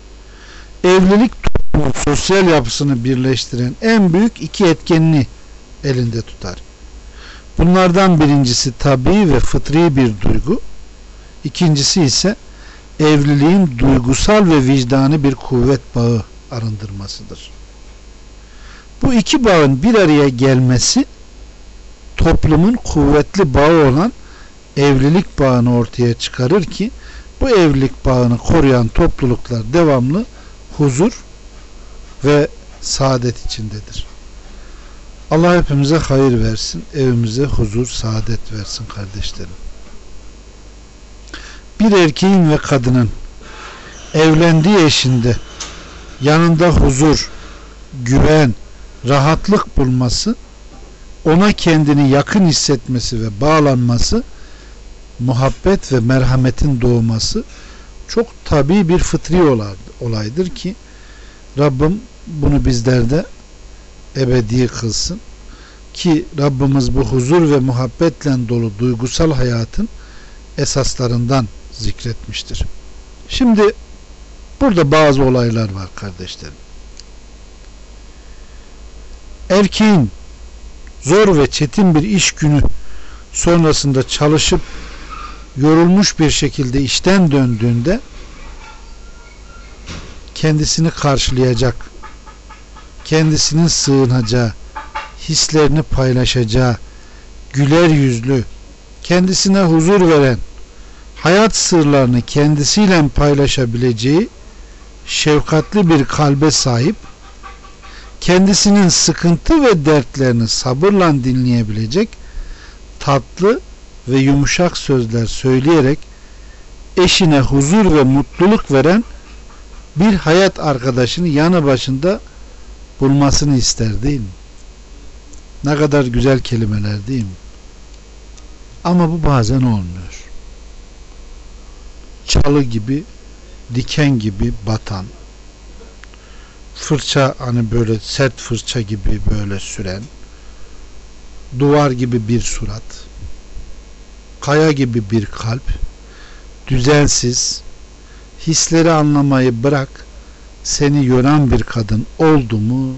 evlilik toplumun sosyal yapısını birleştiren en büyük iki etkenini elinde tutar. Bunlardan birincisi tabi ve fıtri bir duygu. İkincisi ise evliliğin duygusal ve vicdani bir kuvvet bağı arındırmasıdır. Bu iki bağın bir araya gelmesi toplumun kuvvetli bağı olan evlilik bağını ortaya çıkarır ki bu evlilik bağını koruyan topluluklar devamlı huzur ve saadet içindedir. Allah hepimize hayır versin, evimize huzur, saadet versin kardeşlerim. Bir erkeğin ve kadının evlendiği eşinde yanında huzur, güven, rahatlık bulması, ona kendini yakın hissetmesi ve bağlanması, muhabbet ve merhametin doğması çok tabi bir fıtri olaydır ki Rabbim bunu bizlerde ebedi kılsın ki Rabbimiz bu huzur ve muhabbetle dolu duygusal hayatın esaslarından zikretmiştir. Şimdi burada bazı olaylar var kardeşlerim. Erkeğin zor ve çetin bir iş günü sonrasında çalışıp yorulmuş bir şekilde işten döndüğünde kendisini karşılayacak, kendisinin sığınacağı, hislerini paylaşacağı, güler yüzlü, kendisine huzur veren, hayat sırlarını kendisiyle paylaşabileceği şefkatli bir kalbe sahip, kendisinin sıkıntı ve dertlerini sabırla dinleyebilecek tatlı ve yumuşak sözler söyleyerek eşine huzur ve mutluluk veren bir hayat arkadaşını yanı başında bulmasını ister değil mi? Ne kadar güzel kelimeler değil mi? Ama bu bazen olmuyor. Çalı gibi, diken gibi batan, fırça hani böyle sert fırça gibi böyle süren, duvar gibi bir surat, kaya gibi bir kalp, düzensiz, hisleri anlamayı bırak, seni yoran bir kadın oldu mu,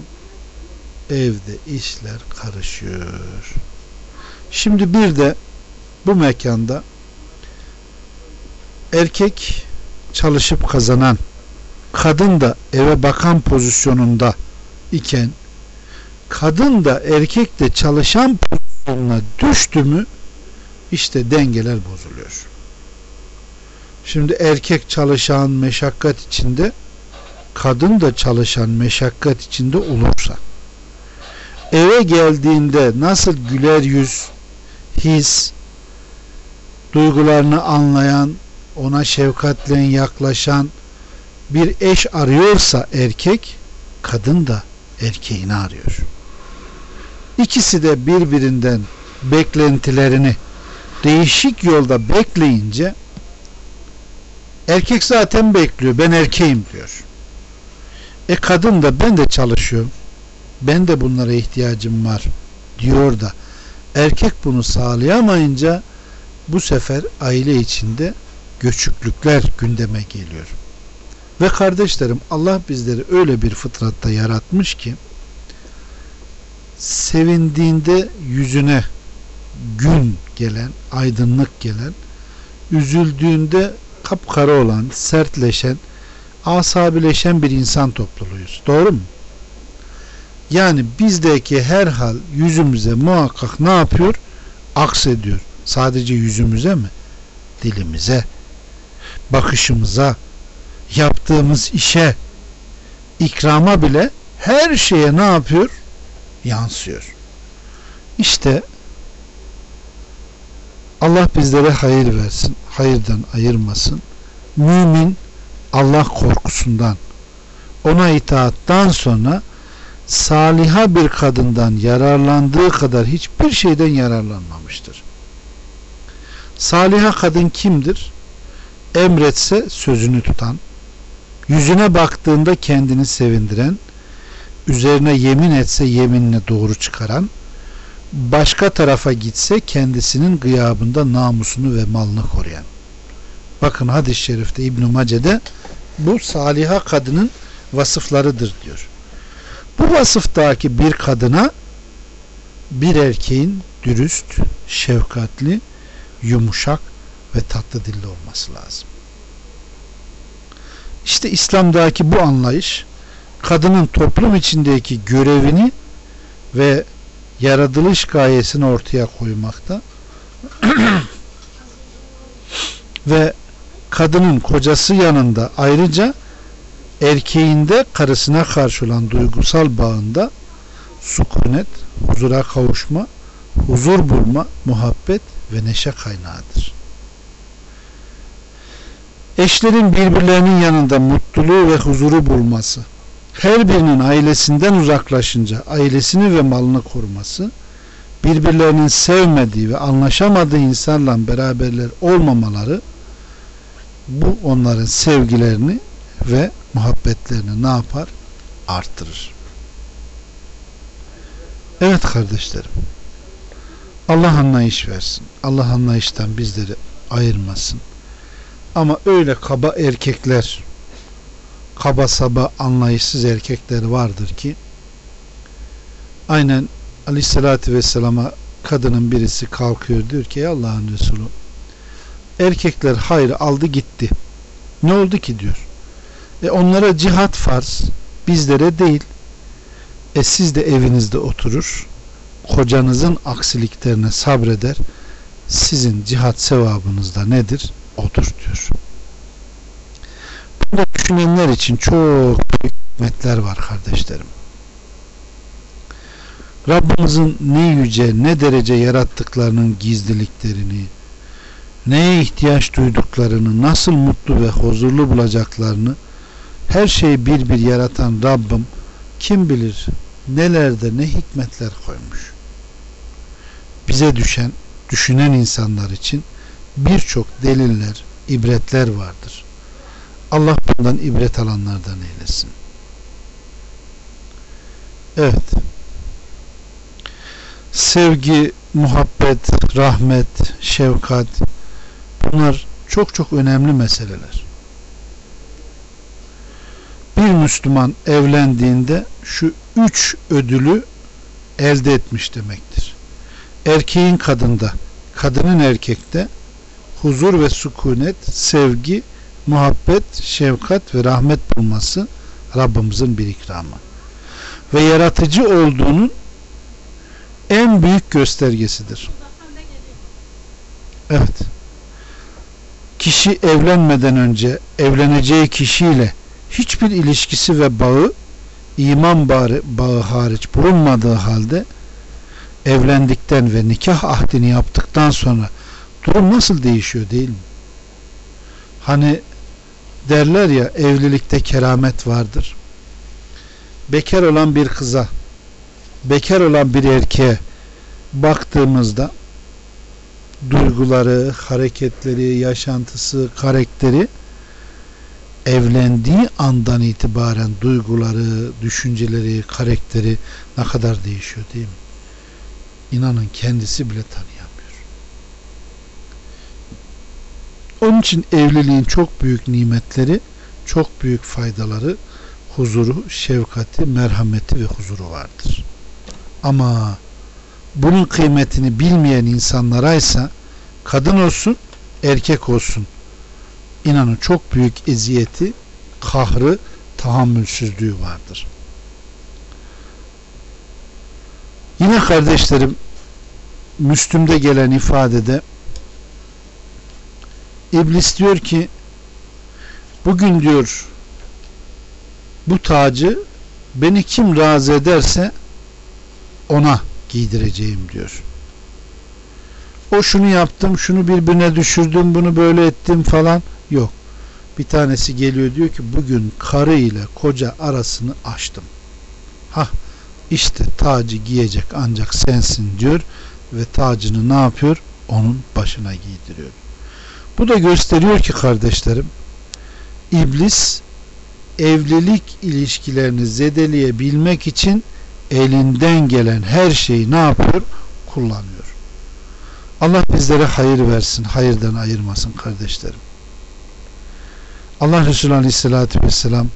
evde işler karışıyor. Şimdi bir de bu mekanda erkek çalışıp kazanan, kadın da eve bakan pozisyonunda iken, kadın da erkek de çalışan pozisyonuna düştü mü, işte dengeler bozuluyor. Şimdi erkek çalışan meşakkat içinde kadın da çalışan meşakkat içinde olursa eve geldiğinde nasıl güler yüz his, duygularını anlayan, ona şefkatle yaklaşan bir eş arıyorsa erkek, kadın da erkeğini arıyor. İkisi de birbirinden beklentilerini değişik yolda bekleyince erkek zaten bekliyor. Ben erkeğim diyor. E kadın da ben de çalışıyorum. Ben de bunlara ihtiyacım var diyor da erkek bunu sağlayamayınca bu sefer aile içinde göçüklükler gündeme geliyor. Ve kardeşlerim Allah bizleri öyle bir fıtratta yaratmış ki sevindiğinde yüzüne gün gelen, aydınlık gelen, üzüldüğünde kapkara olan, sertleşen, asabileşen bir insan topluluğuyuz. Doğru mu? Yani bizdeki her hal yüzümüze muhakkak ne yapıyor? Aksediyor. Sadece yüzümüze mi? Dilimize, bakışımıza, yaptığımız işe, ikrama bile her şeye ne yapıyor? Yansıyor. İşte Allah bizlere hayır versin. Hayırdan ayırmasın. Mümin Allah korkusundan ona itaattan sonra saliha bir kadından yararlandığı kadar hiçbir şeyden yararlanmamıştır. Saliha kadın kimdir? Emretse sözünü tutan, yüzüne baktığında kendini sevindiren, üzerine yemin etse yeminini doğru çıkaran, başka tarafa gitse kendisinin gıyabında namusunu ve malını koruyan. Bakın hadis-i şerifte İbn-i Mace'de bu saliha kadının vasıflarıdır diyor. Bu vasıftaki bir kadına bir erkeğin dürüst, şefkatli, yumuşak ve tatlı dilli olması lazım. İşte İslam'daki bu anlayış kadının toplum içindeki görevini ve yaratılış gayesini ortaya koymakta ve kadının kocası yanında ayrıca erkeğinde karısına karşı olan duygusal bağında sukunet, huzura kavuşma, huzur bulma, muhabbet ve neşe kaynağıdır. Eşlerin birbirlerinin yanında mutluluğu ve huzuru bulması, her birinin ailesinden uzaklaşınca ailesini ve malını koruması, birbirlerinin sevmediği ve anlaşamadığı insanla beraberler olmamaları, bu onların sevgilerini ve muhabbetlerini ne yapar? Artırır. Evet kardeşlerim. Allah anlayış versin. Allah anlayıştan bizleri ayırmasın. Ama öyle kaba erkekler, kaba saba anlayışsız erkekler vardır ki aynen Aleyhisselatü Vesselam'a kadının birisi kalkıyor diyor ki Allah'ın Resulü erkekler hayır aldı gitti. Ne oldu ki diyor. E onlara cihat farz, bizlere değil. E siz de evinizde oturur, kocanızın aksiliklerine sabreder, sizin cihat sevabınız da nedir? Odur diyor. Burada düşünenler için çok hikmetler var kardeşlerim. Rabbimizin ne yüce ne derece yarattıklarının gizliliklerini, neye ihtiyaç duyduklarını, nasıl mutlu ve huzurlu bulacaklarını her şeyi bir bir yaratan Rabbim kim bilir nelerde ne hikmetler koymuş. Bize düşen, düşünen insanlar için birçok deliller, ibretler vardır. Allah bundan ibret alanlardan eylesin. Evet. Sevgi, muhabbet, rahmet, şefkat bunlar çok çok önemli meseleler bir Müslüman evlendiğinde şu üç ödülü elde etmiş demektir. Erkeğin kadında, kadının erkekte huzur ve sükunet, sevgi, muhabbet, şefkat ve rahmet bulması Rabbimizin bir ikramı. Ve yaratıcı olduğunun en büyük göstergesidir. Evet. Kişi evlenmeden önce evleneceği kişiyle hiçbir ilişkisi ve bağı iman bağı, bağı hariç bulunmadığı halde evlendikten ve nikah ahdini yaptıktan sonra durum nasıl değişiyor değil mi? Hani derler ya evlilikte keramet vardır. Bekar olan bir kıza, bekar olan bir erkeğe baktığımızda duyguları, hareketleri, yaşantısı, karakteri evlendiği andan itibaren duyguları, düşünceleri, karakteri ne kadar değişiyor değil mi? İnanın kendisi bile tanıyamıyor. Onun için evliliğin çok büyük nimetleri, çok büyük faydaları, huzuru, şefkati, merhameti ve huzuru vardır. Ama bunun kıymetini bilmeyen insanlaraysa kadın olsun, erkek olsun inanın çok büyük eziyeti, kahrı, tahammülsüzlüğü vardır. Yine kardeşlerim Müslüm'de gelen ifadede İblis diyor ki bugün diyor bu tacı beni kim razı ederse ona giydireceğim diyor. O şunu yaptım, şunu birbirine düşürdüm, bunu böyle ettim falan yok. Bir tanesi geliyor diyor ki bugün karı ile koca arasını açtım. Ha işte tacı giyecek ancak sensin diyor ve tacını ne yapıyor? Onun başına giydiriyor. Bu da gösteriyor ki kardeşlerim iblis evlilik ilişkilerini zedeleyebilmek için elinden gelen her şeyi ne yapıyor? Kullanıyor. Allah bizlere hayır versin, hayırdan ayırmasın kardeşlerim. Allah Resulü Aleyhisselatü Vesselam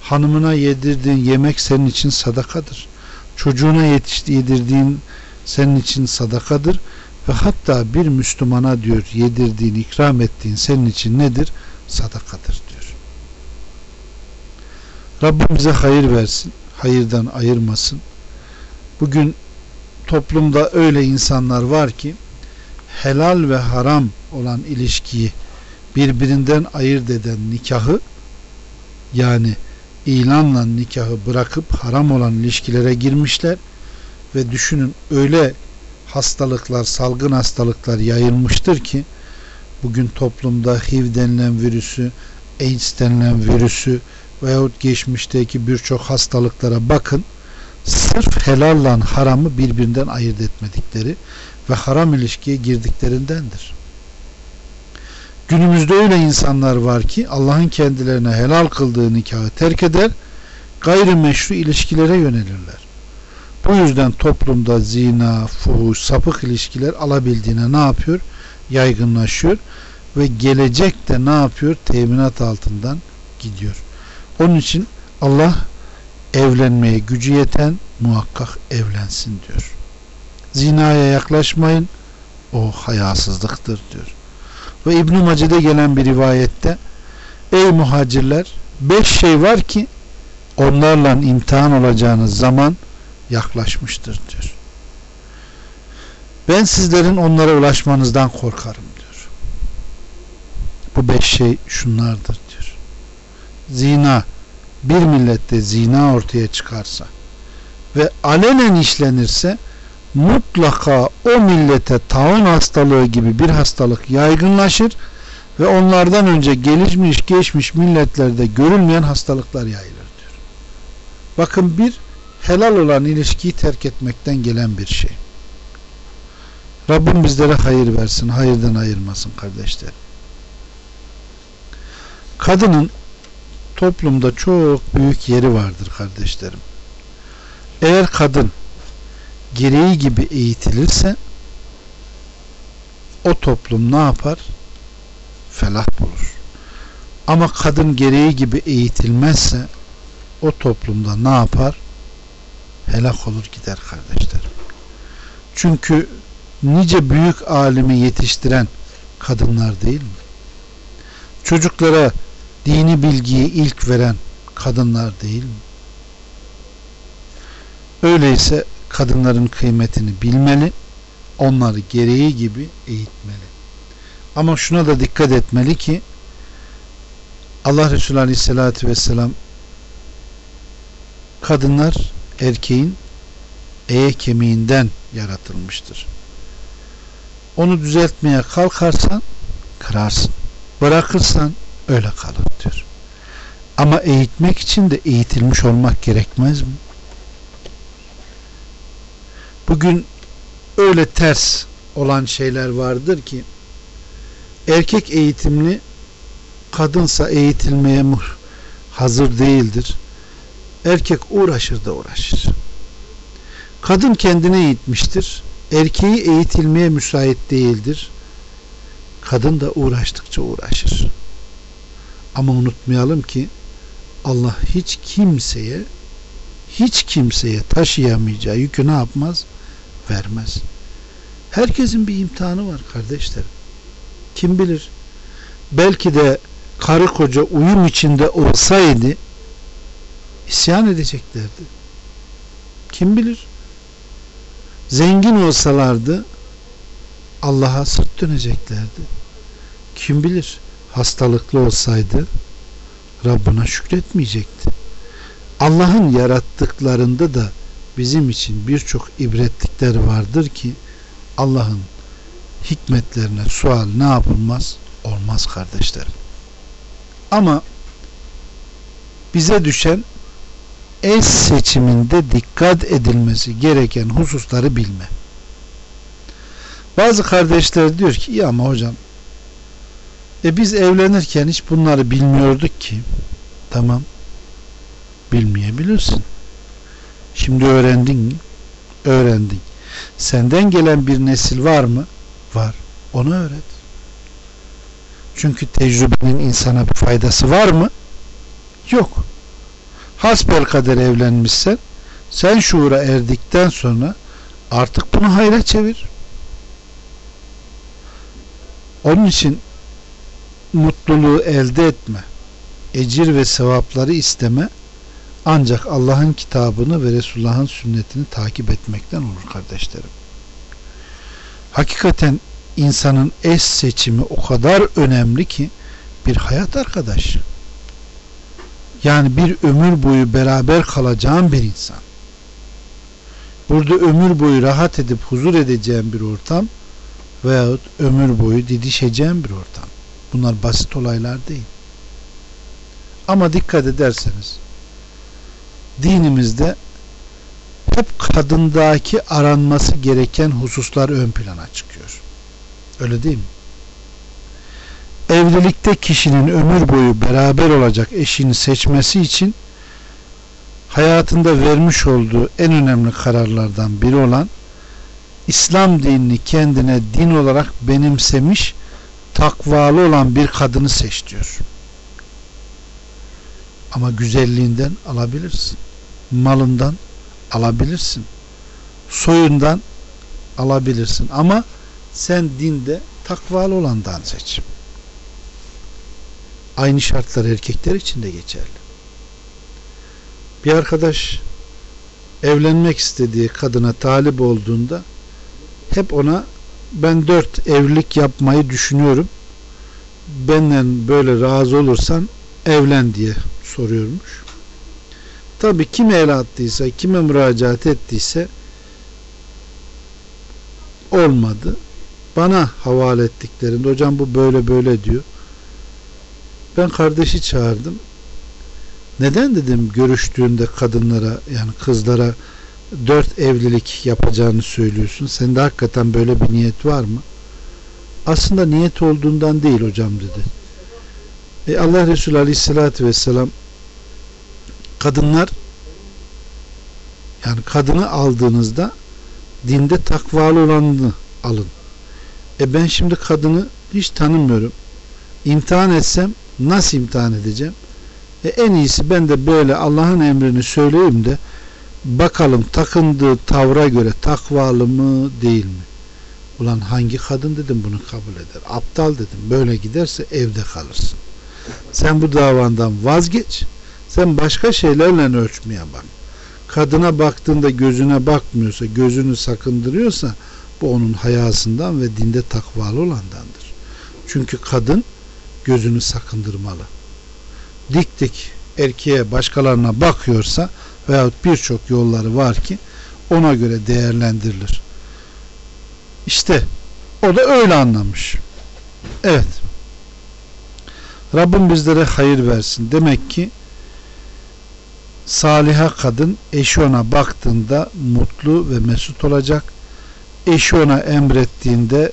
hanımına yedirdiğin yemek senin için sadakadır. Çocuğuna yedirdiğin senin için sadakadır ve hatta bir Müslümana diyor yedirdiğin, ikram ettiğin senin için nedir? Sadakadır diyor. Rabbim bize hayır versin, hayırdan ayırmasın. Bugün toplumda öyle insanlar var ki helal ve haram olan ilişkiyi birbirinden ayırt eden nikahı yani ilanla nikahı bırakıp haram olan ilişkilere girmişler ve düşünün öyle hastalıklar, salgın hastalıklar yayılmıştır ki bugün toplumda HIV denilen virüsü, AIDS denilen virüsü veyahut geçmişteki birçok hastalıklara bakın sırf helalla haramı birbirinden ayırt etmedikleri ve haram ilişkiye girdiklerindendir. Günümüzde öyle insanlar var ki Allah'ın kendilerine helal kıldığı nikahı terk eder, gayrimeşru ilişkilere yönelirler. Bu yüzden toplumda zina, fuhuş, sapık ilişkiler alabildiğine ne yapıyor? Yaygınlaşıyor ve gelecek de ne yapıyor? Teminat altından gidiyor. Onun için Allah evlenmeye gücü yeten muhakkak evlensin diyor. Zinaya yaklaşmayın o hayasızlıktır diyor. Ve İbn Mace'de gelen bir rivayette ey muhacirler beş şey var ki onlarla imtihan olacağınız zaman yaklaşmıştır diyor. Ben sizlerin onlara ulaşmanızdan korkarım diyor. Bu beş şey şunlardır diyor. Zina bir millette zina ortaya çıkarsa ve alenen işlenirse mutlaka o millete taun hastalığı gibi bir hastalık yaygınlaşır ve onlardan önce gelişmiş geçmiş milletlerde görülmeyen hastalıklar yayılır diyor. Bakın bir helal olan ilişkiyi terk etmekten gelen bir şey. Rabbim bizlere hayır versin, hayırdan ayırmasın kardeşler. Kadının toplumda çok büyük yeri vardır kardeşlerim. Eğer kadın gereği gibi eğitilirse o toplum ne yapar? Felah bulur. Ama kadın gereği gibi eğitilmezse o toplumda ne yapar? Helak olur gider kardeşler. Çünkü nice büyük alimi yetiştiren kadınlar değil mi? Çocuklara dini bilgiyi ilk veren kadınlar değil mi? Öyleyse kadınların kıymetini bilmeli, onları gereği gibi eğitmeli. Ama şuna da dikkat etmeli ki Allah Resulü Aleyhisselatü Vesselam kadınlar erkeğin eye kemiğinden yaratılmıştır. Onu düzeltmeye kalkarsan kırarsın. Bırakırsan öyle kalır diyor. Ama eğitmek için de eğitilmiş olmak gerekmez mi? Bugün öyle ters olan şeyler vardır ki erkek eğitimli kadınsa eğitilmeye hazır değildir. Erkek uğraşır da uğraşır. Kadın kendine eğitmiştir. Erkeği eğitilmeye müsait değildir. Kadın da uğraştıkça uğraşır. Ama unutmayalım ki Allah hiç kimseye hiç kimseye taşıyamayacağı yükü ne yapmaz? Vermez. Herkesin bir imtihanı var kardeşlerim. Kim bilir? Belki de karı koca uyum içinde olsaydı isyan edeceklerdi. Kim bilir? Zengin olsalardı Allah'a sırt döneceklerdi. Kim bilir? Hastalıklı olsaydı Rabbına şükretmeyecekti. Allah'ın yarattıklarında da bizim için birçok ibretlikler vardır ki Allah'ın hikmetlerine sual ne yapılmaz? Olmaz kardeşlerim. Ama bize düşen eş seçiminde dikkat edilmesi gereken hususları bilme. Bazı kardeşler diyor ki ya ama hocam e biz evlenirken hiç bunları bilmiyorduk ki. Tamam. Bilmeyebilirsin. Şimdi öğrendin mi? Öğrendin. Senden gelen bir nesil var mı? Var. Onu öğret. Çünkü tecrübenin insana bir faydası var mı? Yok. Hasbel kader evlenmişsen sen şuura erdikten sonra artık bunu hayra çevir. Onun için mutluluğu elde etme, ecir ve sevapları isteme ancak Allah'ın kitabını ve Resulullah'ın sünnetini takip etmekten olur kardeşlerim. Hakikaten insanın eş seçimi o kadar önemli ki bir hayat arkadaşı. Yani bir ömür boyu beraber kalacağın bir insan. Burada ömür boyu rahat edip huzur edeceğin bir ortam veyahut ömür boyu didişeceğin bir ortam. Bunlar basit olaylar değil. Ama dikkat ederseniz dinimizde hep kadındaki aranması gereken hususlar ön plana çıkıyor. Öyle değil mi? Evlilikte kişinin ömür boyu beraber olacak eşini seçmesi için hayatında vermiş olduğu en önemli kararlardan biri olan İslam dinini kendine din olarak benimsemiş takvalı olan bir kadını seç diyor. Ama güzelliğinden alabilirsin. Malından alabilirsin. Soyundan alabilirsin. Ama sen dinde takvalı olandan seç. Aynı şartlar erkekler için de geçerli. Bir arkadaş evlenmek istediği kadına talip olduğunda hep ona ben dört evlilik yapmayı düşünüyorum. Benden böyle razı olursan evlen diye soruyormuş. Tabi kime el attıysa, kime müracaat ettiyse olmadı. Bana havale ettiklerinde hocam bu böyle böyle diyor. Ben kardeşi çağırdım. Neden dedim görüştüğünde kadınlara yani kızlara dört evlilik yapacağını söylüyorsun. Sende hakikaten böyle bir niyet var mı? Aslında niyet olduğundan değil hocam dedi. E Allah Resulü Aleyhisselatü Vesselam kadınlar yani kadını aldığınızda dinde takvalı olanını alın. E ben şimdi kadını hiç tanımıyorum. İmtihan etsem nasıl imtihan edeceğim? E en iyisi ben de böyle Allah'ın emrini söyleyeyim de bakalım takındığı tavra göre takvalı mı değil mi? Ulan hangi kadın dedim bunu kabul eder. Aptal dedim. Böyle giderse evde kalırsın. Sen bu davandan vazgeç. Sen başka şeylerle ölçmeye bak. Kadına baktığında gözüne bakmıyorsa, gözünü sakındırıyorsa bu onun hayasından ve dinde takvalı olandandır. Çünkü kadın gözünü sakındırmalı. Dik dik erkeğe başkalarına bakıyorsa veyahut birçok yolları var ki ona göre değerlendirilir. İşte o da öyle anlamış. Evet. Rabbim bizlere hayır versin. Demek ki saliha kadın eşi ona baktığında mutlu ve mesut olacak. Eşi ona emrettiğinde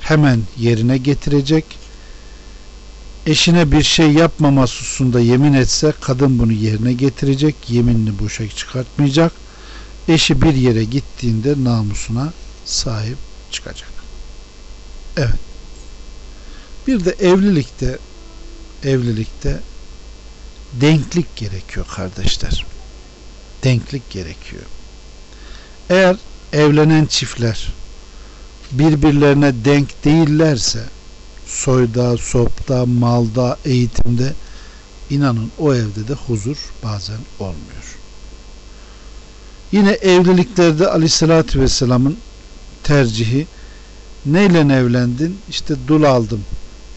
hemen yerine getirecek. Eşine bir şey yapmaması hususunda yemin etse kadın bunu yerine getirecek. Yeminini boşa çıkartmayacak. Eşi bir yere gittiğinde namusuna sahip çıkacak. Evet. Bir de evlilikte evlilikte denklik gerekiyor kardeşler. Denklik gerekiyor. Eğer evlenen çiftler birbirlerine denk değillerse soyda, sopta, malda, eğitimde inanın o evde de huzur bazen olmuyor. Yine evliliklerde aleyhissalatü vesselamın tercihi neyle evlendin? İşte dul aldım.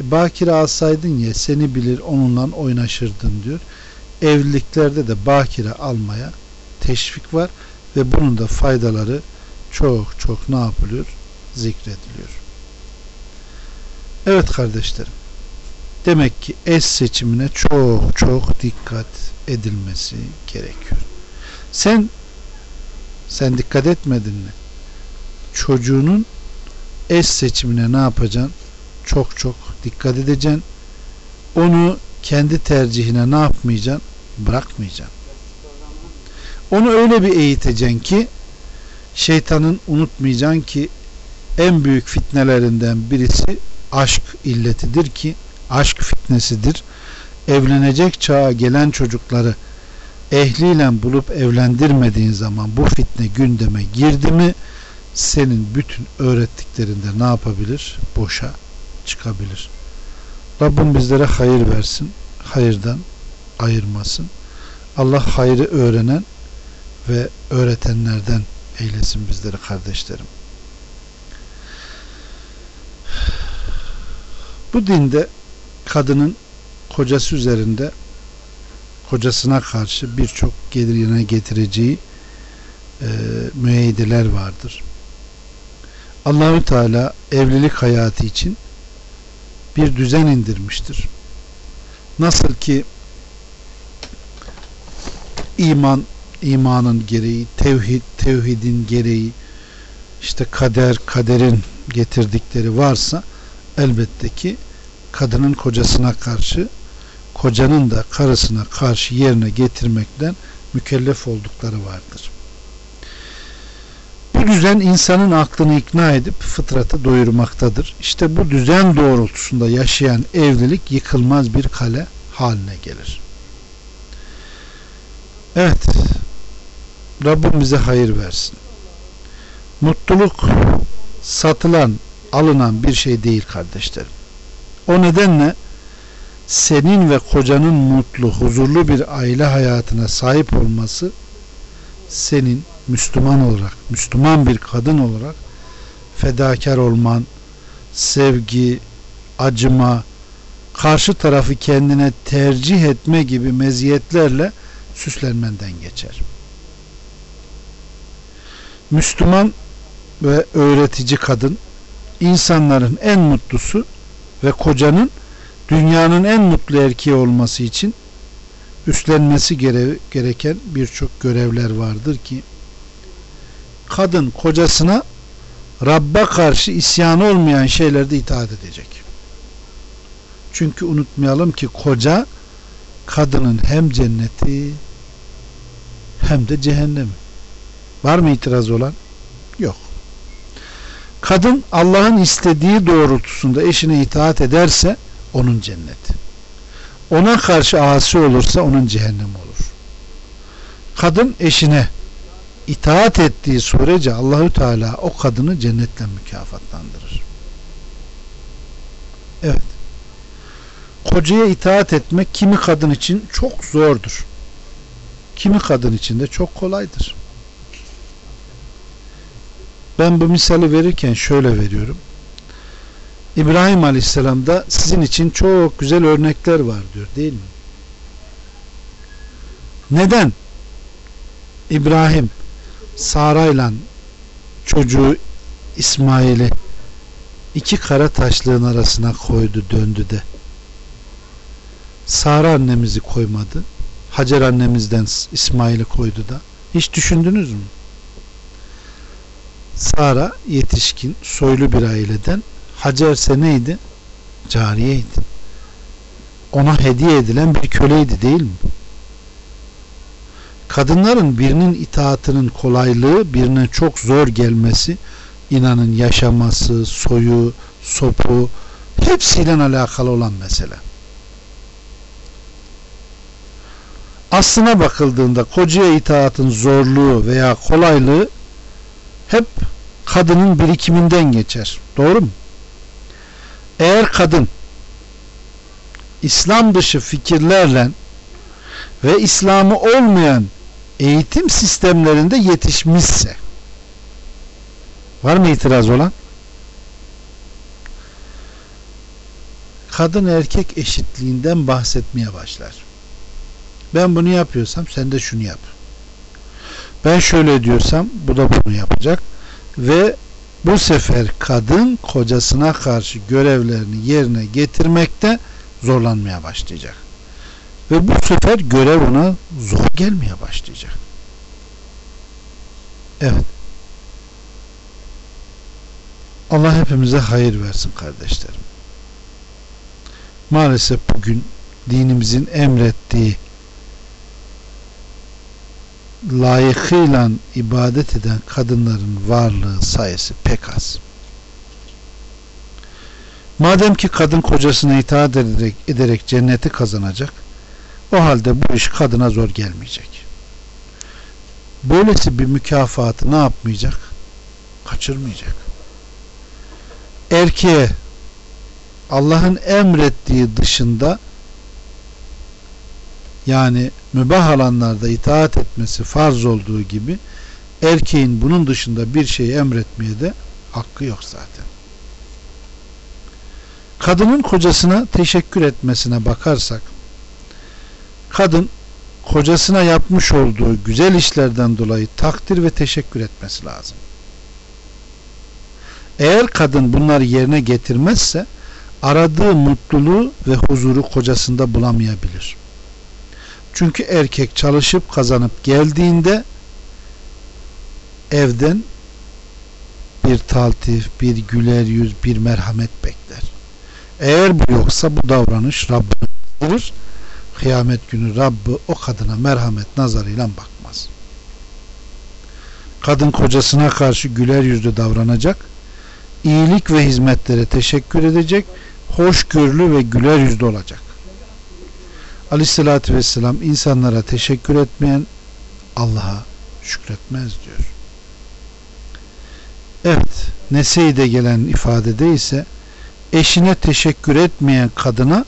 E, bakire alsaydın ya seni bilir onunla oynaşırdın diyor. Evliliklerde de bakire almaya teşvik var ve bunun da faydaları çok çok ne yapılıyor? Zikrediliyor. Evet kardeşlerim. Demek ki eş seçimine çok çok dikkat edilmesi gerekiyor. Sen sen dikkat etmedin mi? Çocuğunun eş seçimine ne yapacaksın? Çok çok dikkat edeceksin. Onu kendi tercihine ne yapmayacaksın? Bırakmayacaksın. Onu öyle bir eğiteceksin ki şeytanın unutmayacaksın ki en büyük fitnelerinden birisi aşk illetidir ki aşk fitnesidir. Evlenecek çağa gelen çocukları ehliyle bulup evlendirmediğin zaman bu fitne gündeme girdi mi senin bütün öğrettiklerinde ne yapabilir? Boşa çıkabilir. Rabbim bizlere hayır versin. Hayırdan ayırmasın. Allah hayrı öğrenen ve öğretenlerden eylesin bizleri kardeşlerim. Bu dinde kadının kocası üzerinde kocasına karşı birçok gelirine getireceği e, müeyyideler vardır. Allahü Teala evlilik hayatı için bir düzen indirmiştir. Nasıl ki iman imanın gereği, tevhid tevhidin gereği, işte kader kaderin getirdikleri varsa elbette ki kadının kocasına karşı kocanın da karısına karşı yerine getirmekten mükellef oldukları vardır. Bu düzen insanın aklını ikna edip fıtratı doyurmaktadır. İşte bu düzen doğrultusunda yaşayan evlilik yıkılmaz bir kale haline gelir. Evet, Rabbim bize hayır versin. Mutluluk satılan, alınan bir şey değil kardeşlerim. O nedenle senin ve kocanın mutlu, huzurlu bir aile hayatına sahip olması senin Müslüman olarak, Müslüman bir kadın olarak fedakar olman, sevgi, acıma, karşı tarafı kendine tercih etme gibi meziyetlerle süslenmenden geçer. Müslüman ve öğretici kadın insanların en mutlusu ve kocanın dünyanın en mutlu erkeği olması için üstlenmesi gereken birçok görevler vardır ki kadın kocasına Rabbe karşı isyan olmayan şeylerde itaat edecek. Çünkü unutmayalım ki koca kadının hem cenneti hem de cehennemi. Var mı itiraz olan? Yok. Kadın Allah'ın istediği doğrultusunda eşine itaat ederse onun cenneti. Ona karşı asi olursa onun cehennemi olur. Kadın eşine itaat ettiği sürece Allahü Teala o kadını cennetle mükafatlandırır. Evet. Kocaya itaat etmek kimi kadın için çok zordur. Kimi kadın için de çok kolaydır. Ben bu misali verirken şöyle veriyorum. İbrahim Aleyhisselam'da sizin için çok güzel örnekler var diyor değil mi? Neden? İbrahim Sara ile çocuğu İsmail'i iki kara taşlığın arasına koydu döndü de Sara annemizi koymadı Hacer annemizden İsmail'i koydu da hiç düşündünüz mü? Sara yetişkin soylu bir aileden Hacer ise neydi? Cariyeydi. Ona hediye edilen bir köleydi değil mi? Kadınların birinin itaatının kolaylığı birine çok zor gelmesi inanın yaşaması, soyu, sopu hepsiyle alakalı olan mesele. Aslına bakıldığında kocaya itaatın zorluğu veya kolaylığı hep kadının birikiminden geçer. Doğru mu? Eğer kadın İslam dışı fikirlerle ve İslam'ı olmayan eğitim sistemlerinde yetişmişse var mı itiraz olan? Kadın erkek eşitliğinden bahsetmeye başlar. Ben bunu yapıyorsam sen de şunu yap. Ben şöyle diyorsam bu da bunu yapacak ve bu sefer kadın kocasına karşı görevlerini yerine getirmekte zorlanmaya başlayacak. Ve bu sefer görev ona zor gelmeye başlayacak. Evet. Allah hepimize hayır versin kardeşlerim. Maalesef bugün dinimizin emrettiği layıkıyla ibadet eden kadınların varlığı sayısı pek az. Madem ki kadın kocasına itaat ederek, ederek cenneti kazanacak, o halde bu iş kadına zor gelmeyecek. Böylesi bir mükafatı ne yapmayacak? Kaçırmayacak. Erkeğe Allah'ın emrettiği dışında yani mübah alanlarda itaat etmesi farz olduğu gibi erkeğin bunun dışında bir şeyi emretmeye de hakkı yok zaten. Kadının kocasına teşekkür etmesine bakarsak kadın kocasına yapmış olduğu güzel işlerden dolayı takdir ve teşekkür etmesi lazım. Eğer kadın bunları yerine getirmezse aradığı mutluluğu ve huzuru kocasında bulamayabilir. Çünkü erkek çalışıp kazanıp geldiğinde evden bir taltif, bir güler yüz, bir merhamet bekler. Eğer bu yoksa bu davranış Rabbini Kıyamet günü Rabbi o kadına merhamet nazarıyla bakmaz. Kadın kocasına karşı güler yüzlü davranacak, iyilik ve hizmetlere teşekkür edecek, hoşgörülü ve güler yüzlü olacak. Aleyhissalatü vesselam insanlara teşekkür etmeyen Allah'a şükretmez diyor. Evet, Nese'de gelen ifadede ise eşine teşekkür etmeyen kadına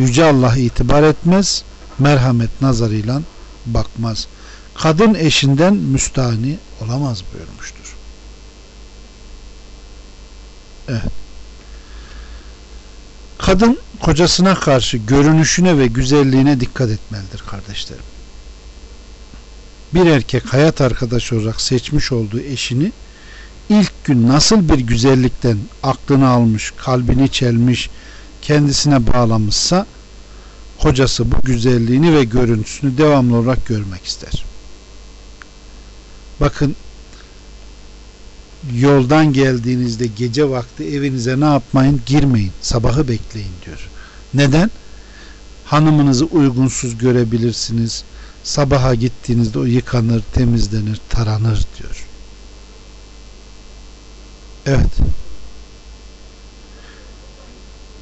Yüce Allah itibar etmez, merhamet nazarıyla bakmaz. Kadın eşinden müstahni olamaz buyurmuştur. Evet. Kadın kocasına karşı görünüşüne ve güzelliğine dikkat etmelidir kardeşlerim. Bir erkek hayat arkadaşı olarak seçmiş olduğu eşini ilk gün nasıl bir güzellikten aklını almış, kalbini çelmiş, kendisine bağlamışsa kocası bu güzelliğini ve görüntüsünü devamlı olarak görmek ister. Bakın yoldan geldiğinizde gece vakti evinize ne yapmayın? Girmeyin. Sabahı bekleyin diyor. Neden? Hanımınızı uygunsuz görebilirsiniz. Sabaha gittiğinizde o yıkanır, temizlenir, taranır diyor. Evet.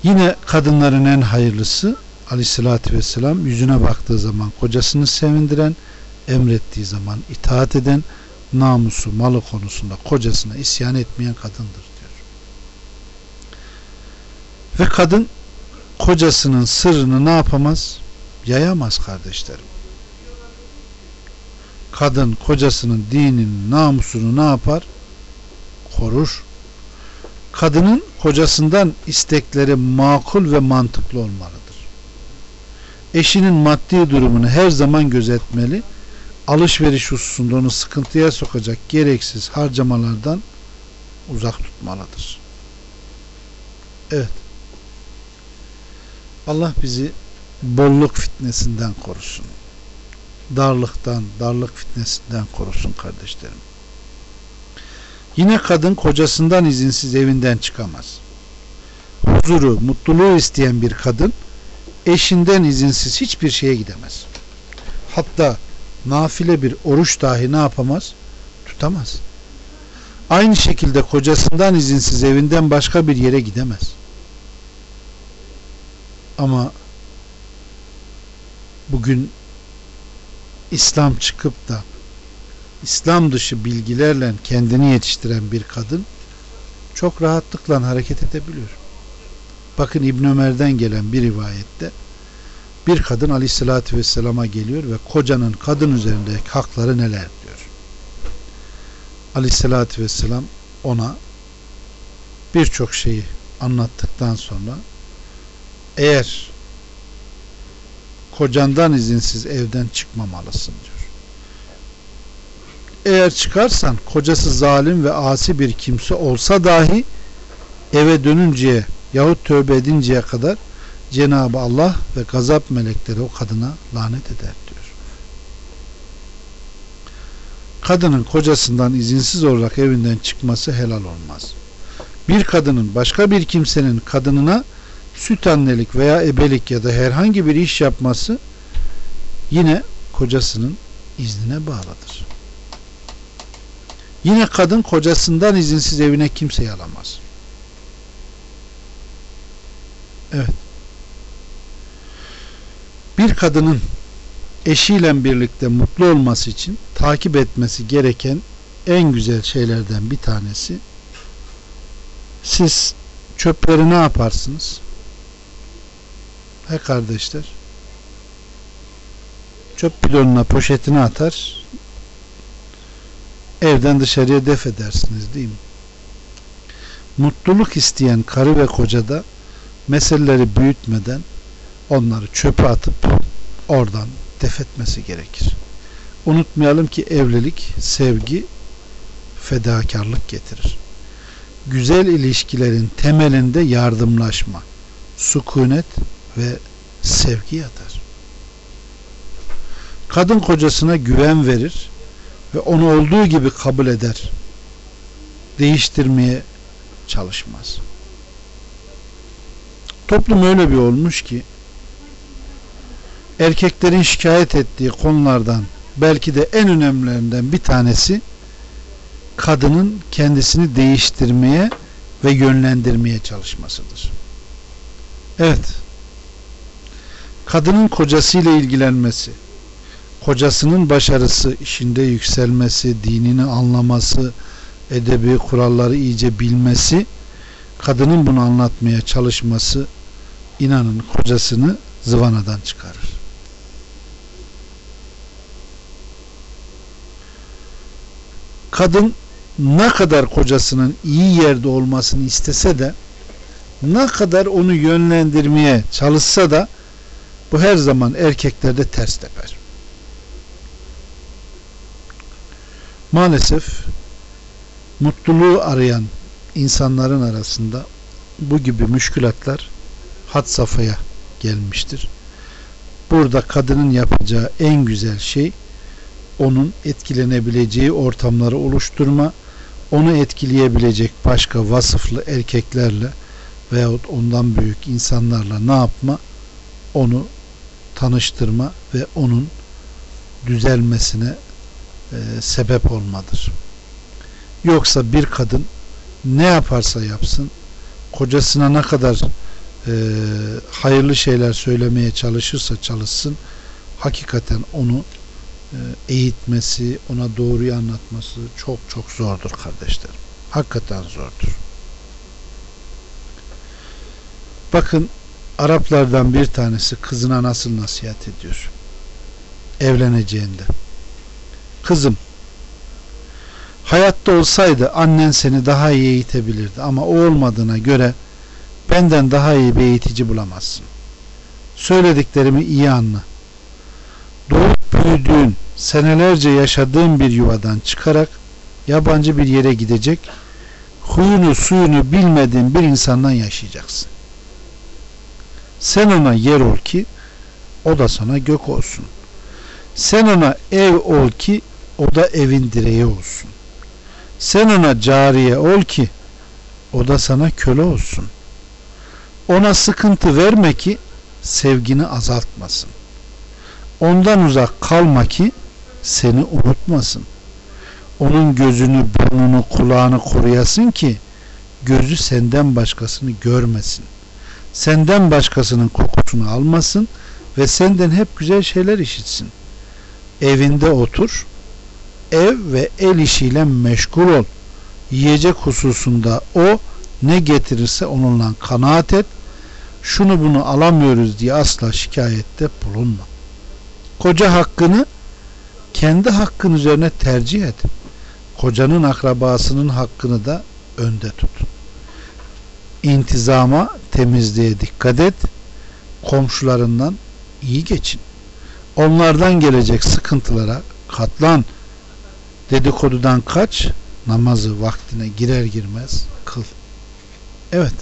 Yine kadınların en hayırlısı aleyhissalatü vesselam yüzüne baktığı zaman kocasını sevindiren, emrettiği zaman itaat eden, namusu, malı konusunda kocasına isyan etmeyen kadındır diyor. Ve kadın kocasının sırrını ne yapamaz? Yayamaz kardeşlerim. Kadın kocasının dininin namusunu ne yapar? Korur. Kadının kocasından istekleri makul ve mantıklı olmalıdır. Eşinin maddi durumunu her zaman gözetmeli alışveriş hususunda onu sıkıntıya sokacak gereksiz harcamalardan uzak tutmalıdır. Evet. Allah bizi bolluk fitnesinden korusun. Darlıktan, darlık fitnesinden korusun kardeşlerim. Yine kadın kocasından izinsiz evinden çıkamaz. Huzuru, mutluluğu isteyen bir kadın eşinden izinsiz hiçbir şeye gidemez. Hatta nafile bir oruç dahi ne yapamaz? Tutamaz. Aynı şekilde kocasından izinsiz evinden başka bir yere gidemez. Ama bugün İslam çıkıp da İslam dışı bilgilerle kendini yetiştiren bir kadın çok rahatlıkla hareket edebiliyor. Bakın İbn Ömer'den gelen bir rivayette bir kadın aleyhissalatü vesselama geliyor ve kocanın kadın üzerindeki hakları neler diyor. Aleyhissalatü vesselam ona birçok şeyi anlattıktan sonra eğer kocandan izinsiz evden çıkmamalısın diyor. Eğer çıkarsan kocası zalim ve asi bir kimse olsa dahi eve dönünceye yahut tövbe edinceye kadar Cenab-ı Allah ve gazap melekleri o kadına lanet eder diyor. Kadının kocasından izinsiz olarak evinden çıkması helal olmaz. Bir kadının başka bir kimsenin kadınına süt annelik veya ebelik ya da herhangi bir iş yapması yine kocasının iznine bağlıdır. Yine kadın kocasından izinsiz evine kimseyi alamaz. Evet. Bir kadının eşiyle birlikte mutlu olması için takip etmesi gereken en güzel şeylerden bir tanesi siz çöpleri ne yaparsınız? He kardeşler çöp bidonuna poşetini atar evden dışarıya def edersiniz değil mi? Mutluluk isteyen karı ve koca da meseleleri büyütmeden onları çöpe atıp oradan def etmesi gerekir. Unutmayalım ki evlilik, sevgi, fedakarlık getirir. Güzel ilişkilerin temelinde yardımlaşma, sükunet ve sevgi yatar. Kadın kocasına güven verir ve onu olduğu gibi kabul eder. Değiştirmeye çalışmaz. Toplum öyle bir olmuş ki erkeklerin şikayet ettiği konulardan belki de en önemlilerinden bir tanesi kadının kendisini değiştirmeye ve yönlendirmeye çalışmasıdır. Evet. Kadının kocasıyla ilgilenmesi, kocasının başarısı, işinde yükselmesi, dinini anlaması, edebi kuralları iyice bilmesi, kadının bunu anlatmaya çalışması inanın kocasını zıvanadan çıkarır. Kadın ne kadar kocasının iyi yerde olmasını istese de ne kadar onu yönlendirmeye çalışsa da bu her zaman erkeklerde ters teper. Maalesef mutluluğu arayan insanların arasında bu gibi müşkülatlar hat safhaya gelmiştir. Burada kadının yapacağı en güzel şey onun etkilenebileceği ortamları oluşturma, onu etkileyebilecek başka vasıflı erkeklerle veyahut ondan büyük insanlarla ne yapma? Onu tanıştırma ve onun düzelmesine e, sebep olmadır. Yoksa bir kadın ne yaparsa yapsın kocasına ne kadar e, hayırlı şeyler söylemeye çalışırsa çalışsın hakikaten onu eğitmesi, ona doğruyu anlatması çok çok zordur kardeşlerim. Hakikaten zordur. Bakın Araplardan bir tanesi kızına nasıl nasihat ediyor. Evleneceğinde. Kızım hayatta olsaydı annen seni daha iyi eğitebilirdi ama o olmadığına göre benden daha iyi bir eğitici bulamazsın. Söylediklerimi iyi anla. Doğup büyüdüğün senelerce yaşadığın bir yuvadan çıkarak yabancı bir yere gidecek, huyunu suyunu bilmediğin bir insandan yaşayacaksın. Sen ona yer ol ki o da sana gök olsun. Sen ona ev ol ki o da evin direği olsun. Sen ona cariye ol ki o da sana köle olsun. Ona sıkıntı verme ki sevgini azaltmasın. Ondan uzak kalma ki seni unutmasın. Onun gözünü, burnunu, kulağını koruyasın ki gözü senden başkasını görmesin. Senden başkasının kokusunu almasın ve senden hep güzel şeyler işitsin. Evinde otur, ev ve el işiyle meşgul ol. Yiyecek hususunda o ne getirirse onunla kanaat et. Şunu bunu alamıyoruz diye asla şikayette bulunma. Koca hakkını kendi hakkın üzerine tercih et. Kocanın akrabasının hakkını da önde tut. İntizama, temizliğe dikkat et. Komşularından iyi geçin. Onlardan gelecek sıkıntılara katlan. Dedikodudan kaç, namazı vaktine girer girmez kıl. Evet.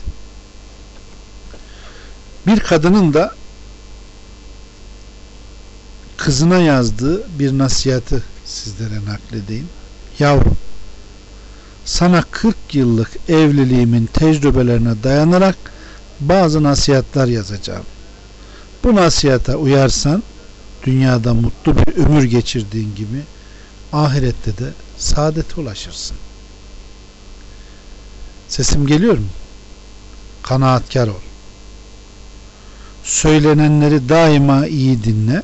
Bir kadının da kızına yazdığı bir nasihatı sizlere nakledeyim. Yavrum, sana 40 yıllık evliliğimin tecrübelerine dayanarak bazı nasihatler yazacağım. Bu nasihata uyarsan dünyada mutlu bir ömür geçirdiğin gibi ahirette de saadete ulaşırsın. Sesim geliyor mu? Kanaatkar ol. Söylenenleri daima iyi dinle.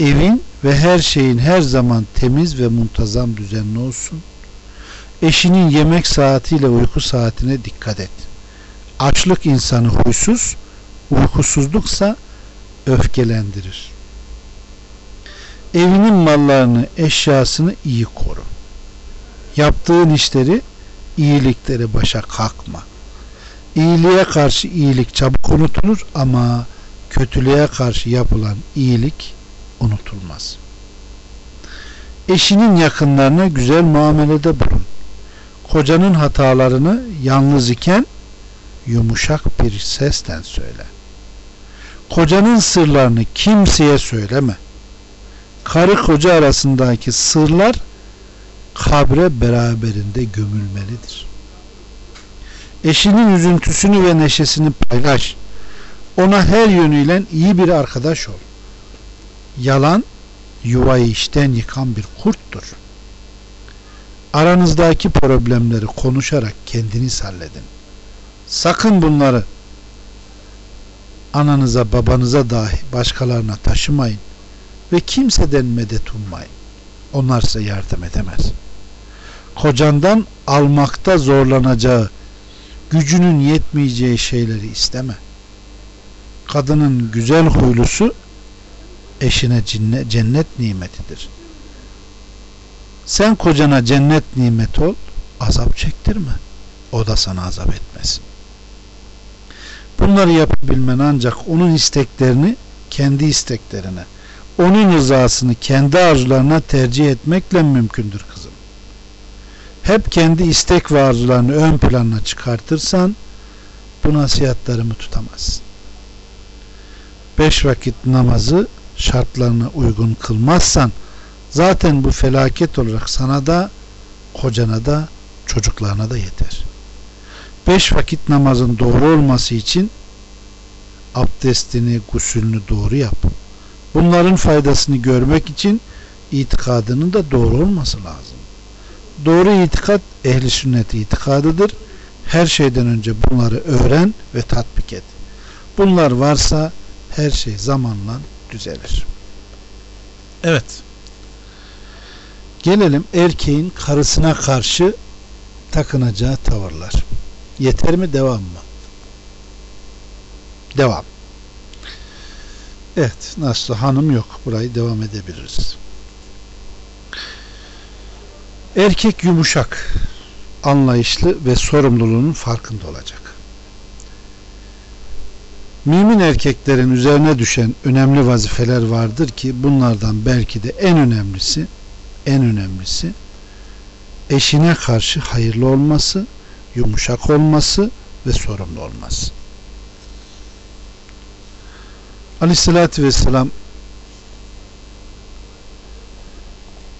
Evin ve her şeyin her zaman temiz ve muntazam düzenli olsun. Eşinin yemek saatiyle uyku saatine dikkat et. Açlık insanı huysuz, uykusuzluksa öfkelendirir. Evinin mallarını, eşyasını iyi koru. Yaptığın işleri, iyilikleri başa kalkma. İyiliğe karşı iyilik çabuk unutulur ama kötülüğe karşı yapılan iyilik unutulmaz. Eşinin yakınlarına güzel muamelede bulun. Kocanın hatalarını yalnız iken yumuşak bir sesten söyle. Kocanın sırlarını kimseye söyleme. Karı koca arasındaki sırlar kabre beraberinde gömülmelidir. Eşinin üzüntüsünü ve neşesini paylaş. Ona her yönüyle iyi bir arkadaş ol. Yalan yuvayı işten yıkan bir kurttur. Aranızdaki problemleri konuşarak kendiniz halledin. Sakın bunları ananıza babanıza dahi başkalarına taşımayın ve kimseden medet ummayın. Onlar size yardım edemez. Kocandan almakta zorlanacağı, gücünün yetmeyeceği şeyleri isteme. Kadının güzel huylusu eşine cennet nimetidir. Sen kocana cennet nimet ol, azap çektirme. O da sana azap etmesin. Bunları yapabilmen ancak onun isteklerini kendi isteklerine, onun rızasını kendi arzularına tercih etmekle mümkündür kızım. Hep kendi istek ve arzularını ön planına çıkartırsan bu nasihatlarımı tutamazsın. Beş vakit namazı şartlarına uygun kılmazsan zaten bu felaket olarak sana da kocana da çocuklarına da yeter. Beş vakit namazın doğru olması için abdestini, gusülünü doğru yap. Bunların faydasını görmek için itikadının da doğru olması lazım. Doğru itikat ehli sünnet itikadıdır. Her şeyden önce bunları öğren ve tatbik et. Bunlar varsa her şey zamanla düzelir. Evet. Gelelim erkeğin karısına karşı takınacağı tavırlar. Yeter mi devam mı? Devam. Evet. Nasıl hanım yok. Burayı devam edebiliriz. Erkek yumuşak, anlayışlı ve sorumluluğunun farkında olacak. Mümin erkeklerin üzerine düşen önemli vazifeler vardır ki bunlardan belki de en önemlisi en önemlisi eşine karşı hayırlı olması, yumuşak olması ve sorumlu olması. Aleyhissalatü vesselam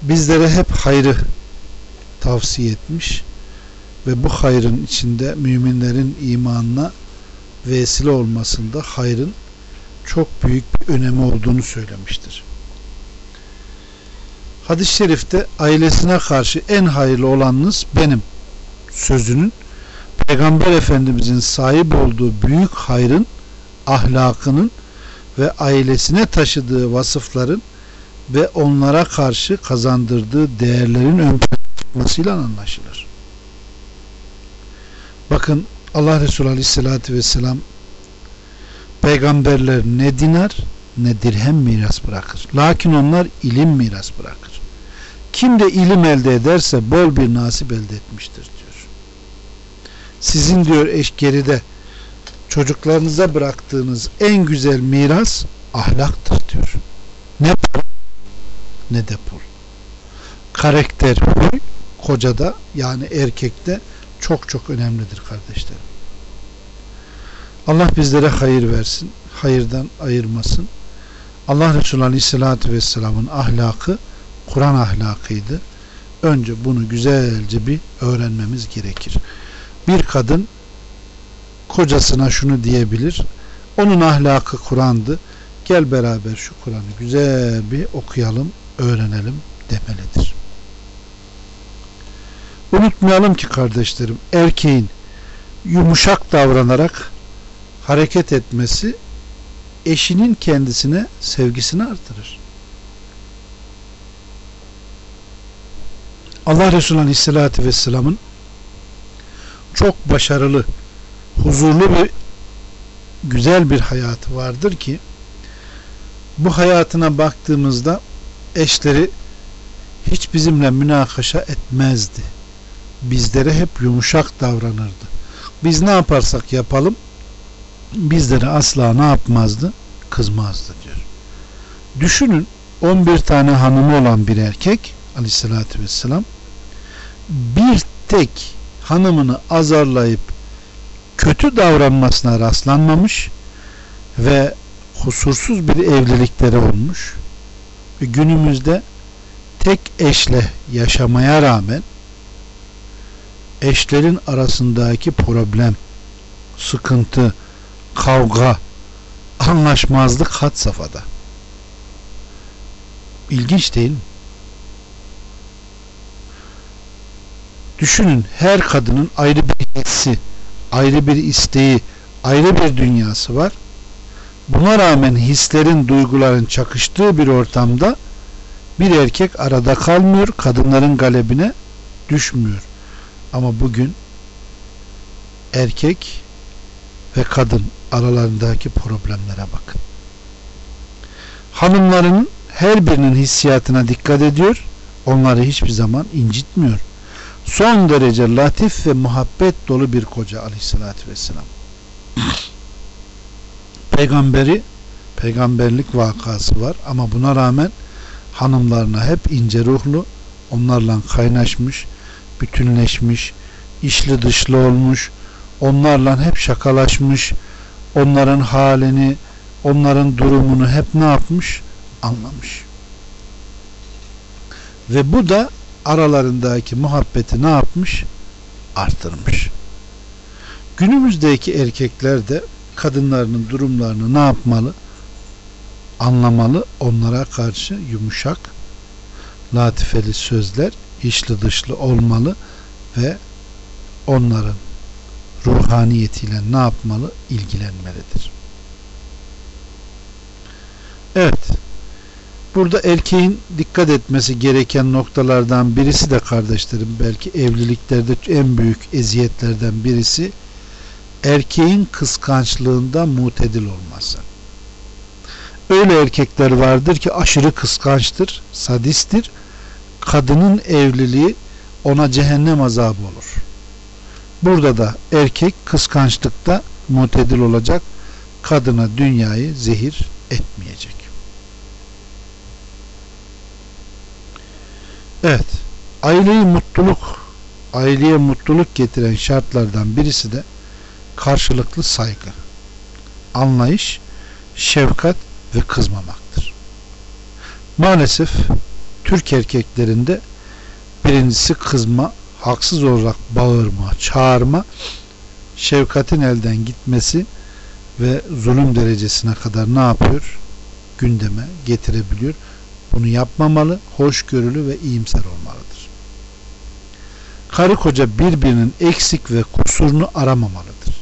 bizlere hep hayrı tavsiye etmiş ve bu hayrın içinde müminlerin imanına vesile olmasında hayrın çok büyük bir önemi olduğunu söylemiştir. Hadis-i şerifte ailesine karşı en hayırlı olanınız benim sözünün Peygamber Efendimizin sahip olduğu büyük hayrın ahlakının ve ailesine taşıdığı vasıfların ve onlara karşı kazandırdığı değerlerin ön çıkmasıyla anlaşılır. Bakın Allah Resulü Aleyhisselatü Vesselam peygamberler ne dinar ne dirhem miras bırakır. Lakin onlar ilim miras bırakır. Kim de ilim elde ederse bol bir nasip elde etmiştir diyor. Sizin diyor eş geride çocuklarınıza bıraktığınız en güzel miras ahlaktır diyor. Ne para ne de pul. Karakter, huy kocada yani erkekte çok çok önemlidir kardeşlerim. Allah bizlere hayır versin. Hayırdan ayırmasın. Allah Resulü Aleyhisselatü Vesselam'ın ahlakı Kur'an ahlakıydı. Önce bunu güzelce bir öğrenmemiz gerekir. Bir kadın kocasına şunu diyebilir. Onun ahlakı Kur'an'dı. Gel beraber şu Kur'an'ı güzel bir okuyalım, öğrenelim demelidir. Unutmayalım ki kardeşlerim erkeğin yumuşak davranarak hareket etmesi eşinin kendisine sevgisini artırır. Allah Resulü Aleyhisselatü Vesselam'ın çok başarılı, huzurlu bir güzel bir hayatı vardır ki bu hayatına baktığımızda eşleri hiç bizimle münakaşa etmezdi. Bizlere hep yumuşak davranırdı. Biz ne yaparsak yapalım bizlere asla ne yapmazdı? Kızmazdı diyor. Düşünün 11 tane hanımı olan bir erkek aleyhissalatü vesselam bir tek hanımını azarlayıp kötü davranmasına rastlanmamış ve husursuz bir evlilikleri olmuş günümüzde tek eşle yaşamaya rağmen eşlerin arasındaki problem, sıkıntı, kavga, anlaşmazlık had safhada. İlginç değil mi? Düşünün her kadının ayrı bir hissi, ayrı bir isteği, ayrı bir dünyası var. Buna rağmen hislerin, duyguların çakıştığı bir ortamda bir erkek arada kalmıyor, kadınların galebine düşmüyor. Ama bugün erkek ve kadın aralarındaki problemlere bakın. Hanımların her birinin hissiyatına dikkat ediyor. Onları hiçbir zaman incitmiyor. Son derece latif ve muhabbet dolu bir koca aleyhissalatü vesselam. Peygamberi peygamberlik vakası var ama buna rağmen hanımlarına hep ince ruhlu onlarla kaynaşmış bütünleşmiş içli dışlı olmuş onlarla hep şakalaşmış onların halini onların durumunu hep ne yapmış? Anlamış. Ve bu da aralarındaki muhabbeti ne yapmış? Arttırmış günümüzdeki erkekler de kadınlarının durumlarını ne yapmalı? Anlamalı onlara karşı yumuşak latifeli sözler içli dışlı olmalı ve onların ruhaniyetiyle ne yapmalı? ilgilenmelidir. Evet. Burada erkeğin dikkat etmesi gereken noktalardan birisi de kardeşlerim belki evliliklerde en büyük eziyetlerden birisi erkeğin kıskançlığında mutedil olması. Öyle erkekler vardır ki aşırı kıskançtır, sadisttir. Kadının evliliği ona cehennem azabı olur. Burada da erkek kıskançlıkta mutedil olacak. kadına dünyayı zehir etmeyecek. Evet. Aileyi mutluluk, aileye mutluluk getiren şartlardan birisi de karşılıklı saygı, anlayış, şefkat ve kızmamaktır. Maalesef Türk erkeklerinde birincisi kızma, haksız olarak bağırma, çağırma, şefkatin elden gitmesi ve zulüm derecesine kadar ne yapıyor? Gündeme getirebiliyor. Bunu yapmamalı, hoşgörülü ve iyimser olmalıdır. Karı koca birbirinin eksik ve kusurunu aramamalıdır.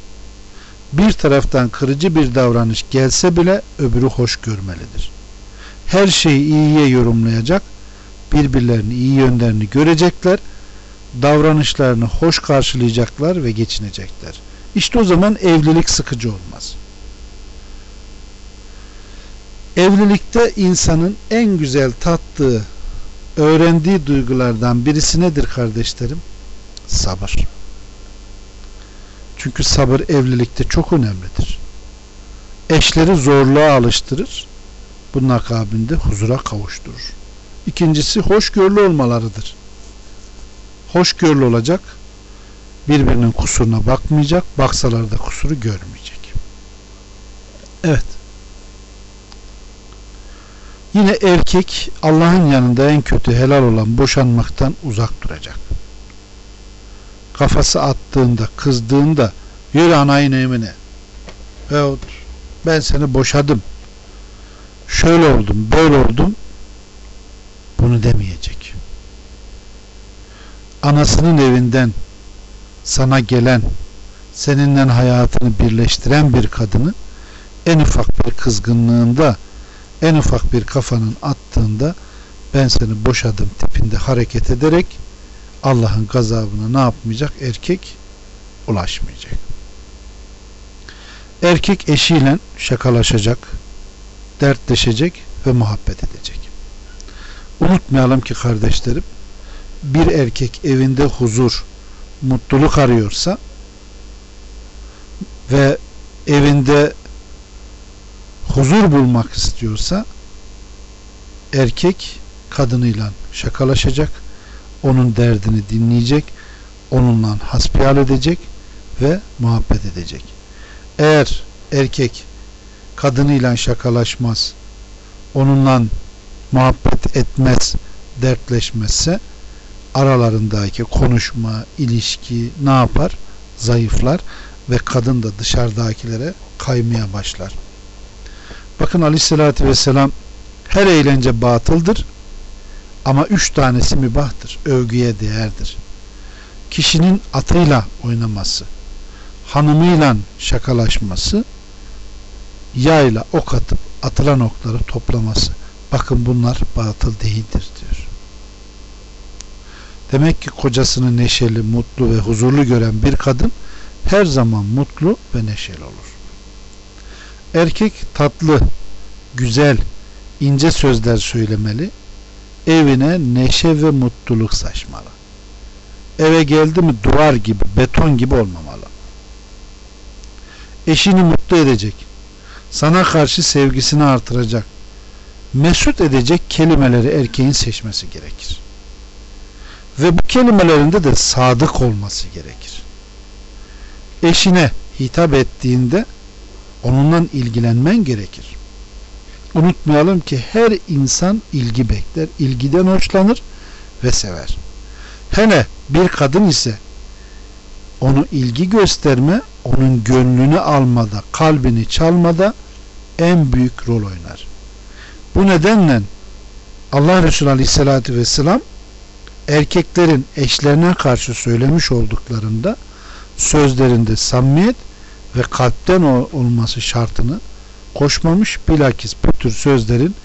Bir taraftan kırıcı bir davranış gelse bile öbürü hoş görmelidir. Her şeyi iyiye yorumlayacak, birbirlerini iyi yönlerini görecekler, davranışlarını hoş karşılayacaklar ve geçinecekler. İşte o zaman evlilik sıkıcı olmaz. Evlilikte insanın en güzel tattığı, öğrendiği duygulardan birisi nedir kardeşlerim? Sabır. Çünkü sabır evlilikte çok önemlidir. Eşleri zorluğa alıştırır. Bunun akabinde huzura kavuşturur. İkincisi hoşgörülü olmalarıdır. Hoşgörülü olacak, birbirinin kusuruna bakmayacak, baksalar da kusuru görmeyecek. Evet. Yine erkek Allah'ın yanında en kötü helal olan boşanmaktan uzak duracak. Kafası attığında, kızdığında yürü anayın emine veyahut ben seni boşadım şöyle oldum, böyle oldum bunu demeyecek. Anasının evinden sana gelen seninle hayatını birleştiren bir kadını en ufak bir kızgınlığında en ufak bir kafanın attığında ben seni boşadım tipinde hareket ederek Allah'ın gazabına ne yapmayacak? Erkek ulaşmayacak. Erkek eşiyle şakalaşacak, dertleşecek ve muhabbet edecek. Unutmayalım ki kardeşlerim, bir erkek evinde huzur, mutluluk arıyorsa ve evinde huzur bulmak istiyorsa erkek kadınıyla şakalaşacak, onun derdini dinleyecek, onunla hasbihal edecek ve muhabbet edecek. Eğer erkek kadınıyla şakalaşmaz, onunla muhabbet etmez, dertleşmezse aralarındaki konuşma, ilişki ne yapar? Zayıflar ve kadın da dışarıdakilere kaymaya başlar. Bakın aleyhissalatü vesselam her eğlence batıldır ama üç tanesi mübahtır. Övgüye değerdir. Kişinin atıyla oynaması, hanımıyla şakalaşması, yayla ok atıp atılan okları toplaması. Bakın bunlar batıl değildir diyor. Demek ki kocasını neşeli, mutlu ve huzurlu gören bir kadın her zaman mutlu ve neşeli olur. Erkek tatlı, güzel, ince sözler söylemeli, evine neşe ve mutluluk saçmalı. Eve geldi mi duvar gibi, beton gibi olmamalı. Eşini mutlu edecek, sana karşı sevgisini artıracak, mesut edecek kelimeleri erkeğin seçmesi gerekir. Ve bu kelimelerinde de sadık olması gerekir. Eşine hitap ettiğinde onunla ilgilenmen gerekir. Unutmayalım ki her insan ilgi bekler, ilgiden hoşlanır ve sever. Hele bir kadın ise onu ilgi gösterme, onun gönlünü almada, kalbini çalmada en büyük rol oynar. Bu nedenle Allah Resulü Aleyhisselatü Vesselam erkeklerin eşlerine karşı söylemiş olduklarında sözlerinde samimiyet ve kalpten olması şartını koşmamış bilakis bu tür sözlerin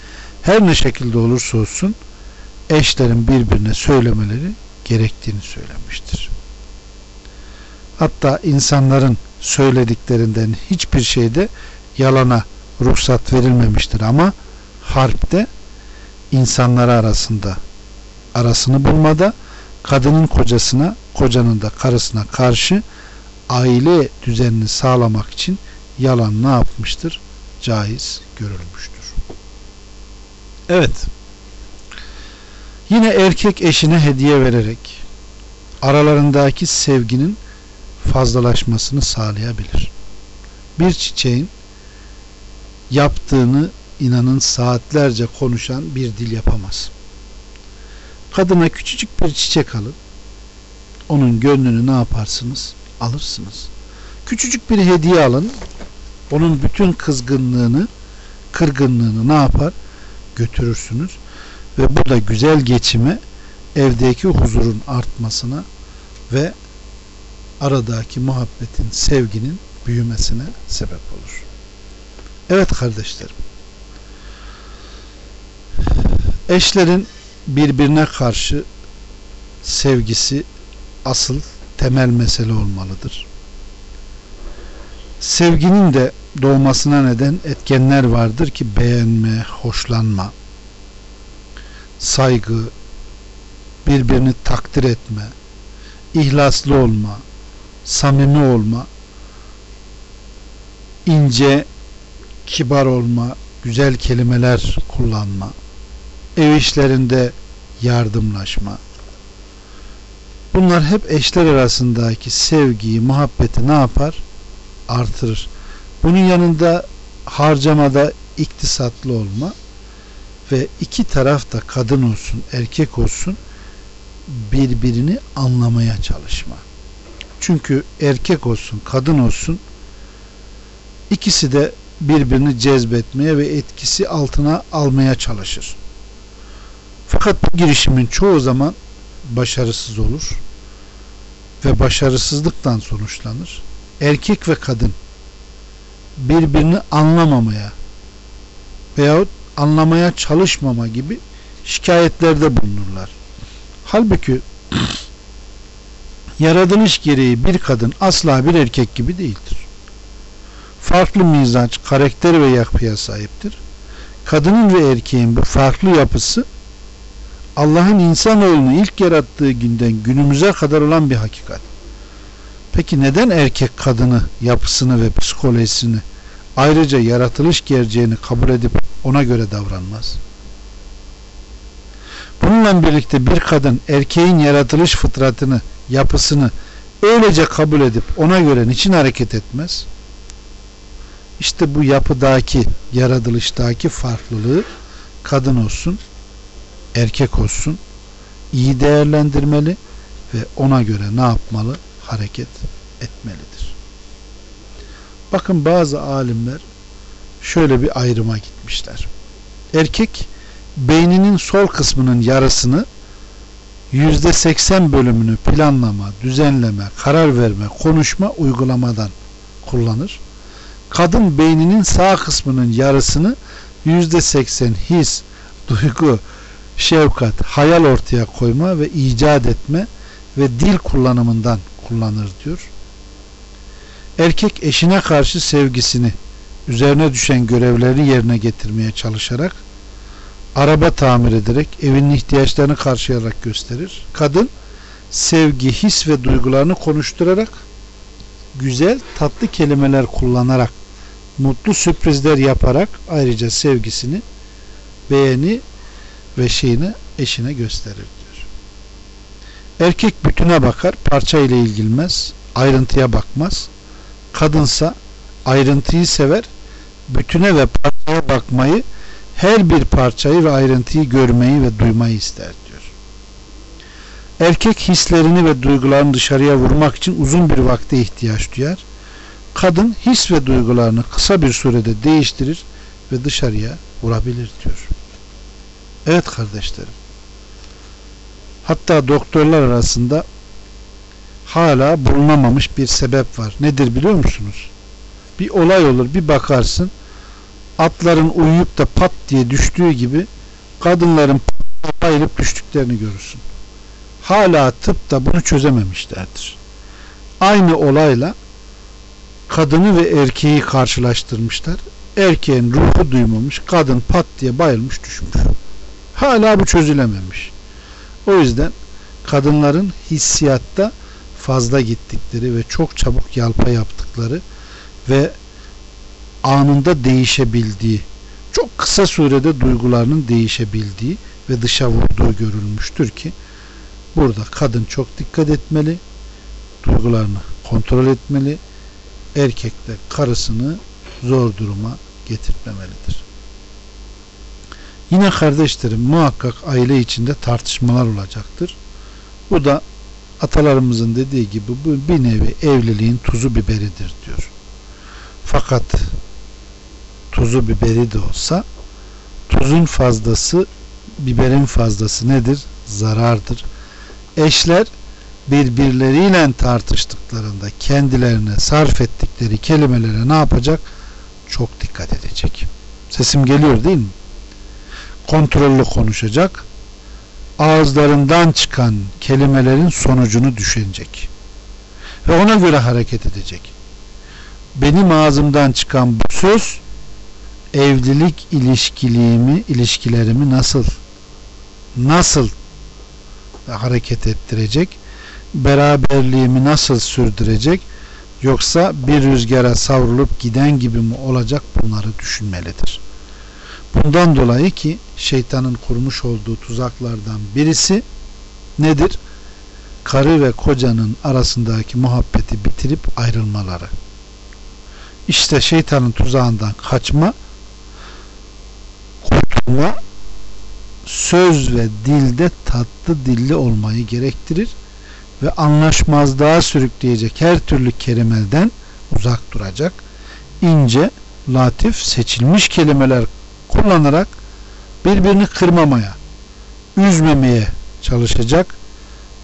her ne şekilde olursa olsun eşlerin birbirine söylemeleri gerektiğini söylemiştir. Hatta insanların söylediklerinden hiçbir şeyde yalana ruhsat verilmemiştir ama harpte insanları arasında arasını bulmada kadının kocasına kocanın da karısına karşı aile düzenini sağlamak için yalan ne yapmıştır? Caiz görülmüştür. Evet. Yine erkek eşine hediye vererek aralarındaki sevginin fazlalaşmasını sağlayabilir. Bir çiçeğin yaptığını inanın saatlerce konuşan bir dil yapamaz. Kadına küçücük bir çiçek alın. Onun gönlünü ne yaparsınız? Alırsınız. Küçücük bir hediye alın. Onun bütün kızgınlığını, kırgınlığını ne yapar? Götürürsünüz. Ve bu da güzel geçime, evdeki huzurun artmasına ve aradaki muhabbetin, sevginin büyümesine sebep olur. Evet kardeşlerim. Eşlerin birbirine karşı sevgisi asıl temel mesele olmalıdır. Sevginin de doğmasına neden etkenler vardır ki beğenme, hoşlanma, saygı, birbirini takdir etme, ihlaslı olma, samimi olma, ince, kibar olma, güzel kelimeler kullanma, ev işlerinde yardımlaşma. Bunlar hep eşler arasındaki sevgiyi, muhabbeti ne yapar? Artırır. Bunun yanında harcamada iktisatlı olma ve iki taraf da kadın olsun, erkek olsun birbirini anlamaya çalışma. Çünkü erkek olsun, kadın olsun ikisi de birbirini cezbetmeye ve etkisi altına almaya çalışır. Fakat bu girişimin çoğu zaman başarısız olur ve başarısızlıktan sonuçlanır. Erkek ve kadın birbirini anlamamaya veyahut anlamaya çalışmama gibi şikayetlerde bulunurlar. Halbuki yaratılış gereği bir kadın asla bir erkek gibi değildir. Farklı mizaç, karakter ve yapıya sahiptir. Kadının ve erkeğin bu farklı yapısı Allah'ın insanoğlunu ilk yarattığı günden günümüze kadar olan bir hakikat. Peki neden erkek kadını yapısını ve psikolojisini ayrıca yaratılış gerçeğini kabul edip ona göre davranmaz? Bununla birlikte bir kadın erkeğin yaratılış fıtratını, yapısını öylece kabul edip ona göre niçin hareket etmez? İşte bu yapıdaki, yaratılıştaki farklılığı kadın olsun, erkek olsun iyi değerlendirmeli ve ona göre ne yapmalı? Hareket etmelidir. Bakın bazı alimler şöyle bir ayrıma gitmişler. Erkek beyninin sol kısmının yarısını yüzde seksen bölümünü planlama, düzenleme, karar verme, konuşma, uygulamadan kullanır. Kadın beyninin sağ kısmının yarısını yüzde seksen his, duygu, şefkat, hayal ortaya koyma ve icat etme ve dil kullanımından kullanır diyor. Erkek eşine karşı sevgisini, üzerine düşen görevleri yerine getirmeye çalışarak araba tamir ederek evinin ihtiyaçlarını karşılayarak gösterir. Kadın sevgi, his ve duygularını konuşturarak güzel, tatlı kelimeler kullanarak mutlu sürprizler yaparak ayrıca sevgisini beğeni ve şeyini eşine gösterir diyor. Erkek bütüne bakar, parça ile ilgilmez, ayrıntıya bakmaz. Kadınsa ayrıntıyı sever, bütüne ve parçaya bakmayı, her bir parçayı ve ayrıntıyı görmeyi ve duymayı ister diyor. Erkek hislerini ve duygularını dışarıya vurmak için uzun bir vakte ihtiyaç duyar. Kadın his ve duygularını kısa bir sürede değiştirir ve dışarıya vurabilir diyor. Evet kardeşlerim. Hatta doktorlar arasında hala bulunamamış bir sebep var. Nedir biliyor musunuz? Bir olay olur bir bakarsın atların uyuyup da pat diye düştüğü gibi kadınların bayılıp düştüklerini görürsün. Hala tıp da bunu çözememişlerdir. Aynı olayla kadını ve erkeği karşılaştırmışlar. Erkeğin ruhu duymamış, kadın pat diye bayılmış düşmüş. Hala bu çözülememiş. O yüzden kadınların hissiyatta fazla gittikleri ve çok çabuk yalpa yaptıkları ve anında değişebildiği, çok kısa sürede duygularının değişebildiği ve dışa vurduğu görülmüştür ki burada kadın çok dikkat etmeli, duygularını kontrol etmeli, erkek de karısını zor duruma getirtmemelidir. Yine kardeşlerim muhakkak aile içinde tartışmalar olacaktır. Bu da atalarımızın dediği gibi bu bir nevi evliliğin tuzu biberidir diyor. Fakat tuzu biberi de olsa tuzun fazlası biberin fazlası nedir? Zarardır. Eşler birbirleriyle tartıştıklarında kendilerine sarf ettikleri kelimelere ne yapacak? Çok dikkat edecek. Sesim geliyor değil mi? Kontrollü konuşacak. Ağızlarından çıkan kelimelerin sonucunu düşünecek. Ve ona göre hareket edecek. Benim ağzımdan çıkan bu söz evlilik ilişkiliğimi, ilişkilerimi nasıl nasıl hareket ettirecek? Beraberliğimi nasıl sürdürecek? Yoksa bir rüzgara savrulup giden gibi mi olacak bunları düşünmelidir. Bundan dolayı ki şeytanın kurmuş olduğu tuzaklardan birisi nedir? Karı ve kocanın arasındaki muhabbeti bitirip ayrılmaları. İşte şeytanın tuzağından kaçma kurtulma söz ve dilde tatlı dilli olmayı gerektirir ve anlaşmazlığa sürükleyecek her türlü kelimelden uzak duracak. ince, latif, seçilmiş kelimeler kullanarak birbirini kırmamaya, üzmemeye çalışacak.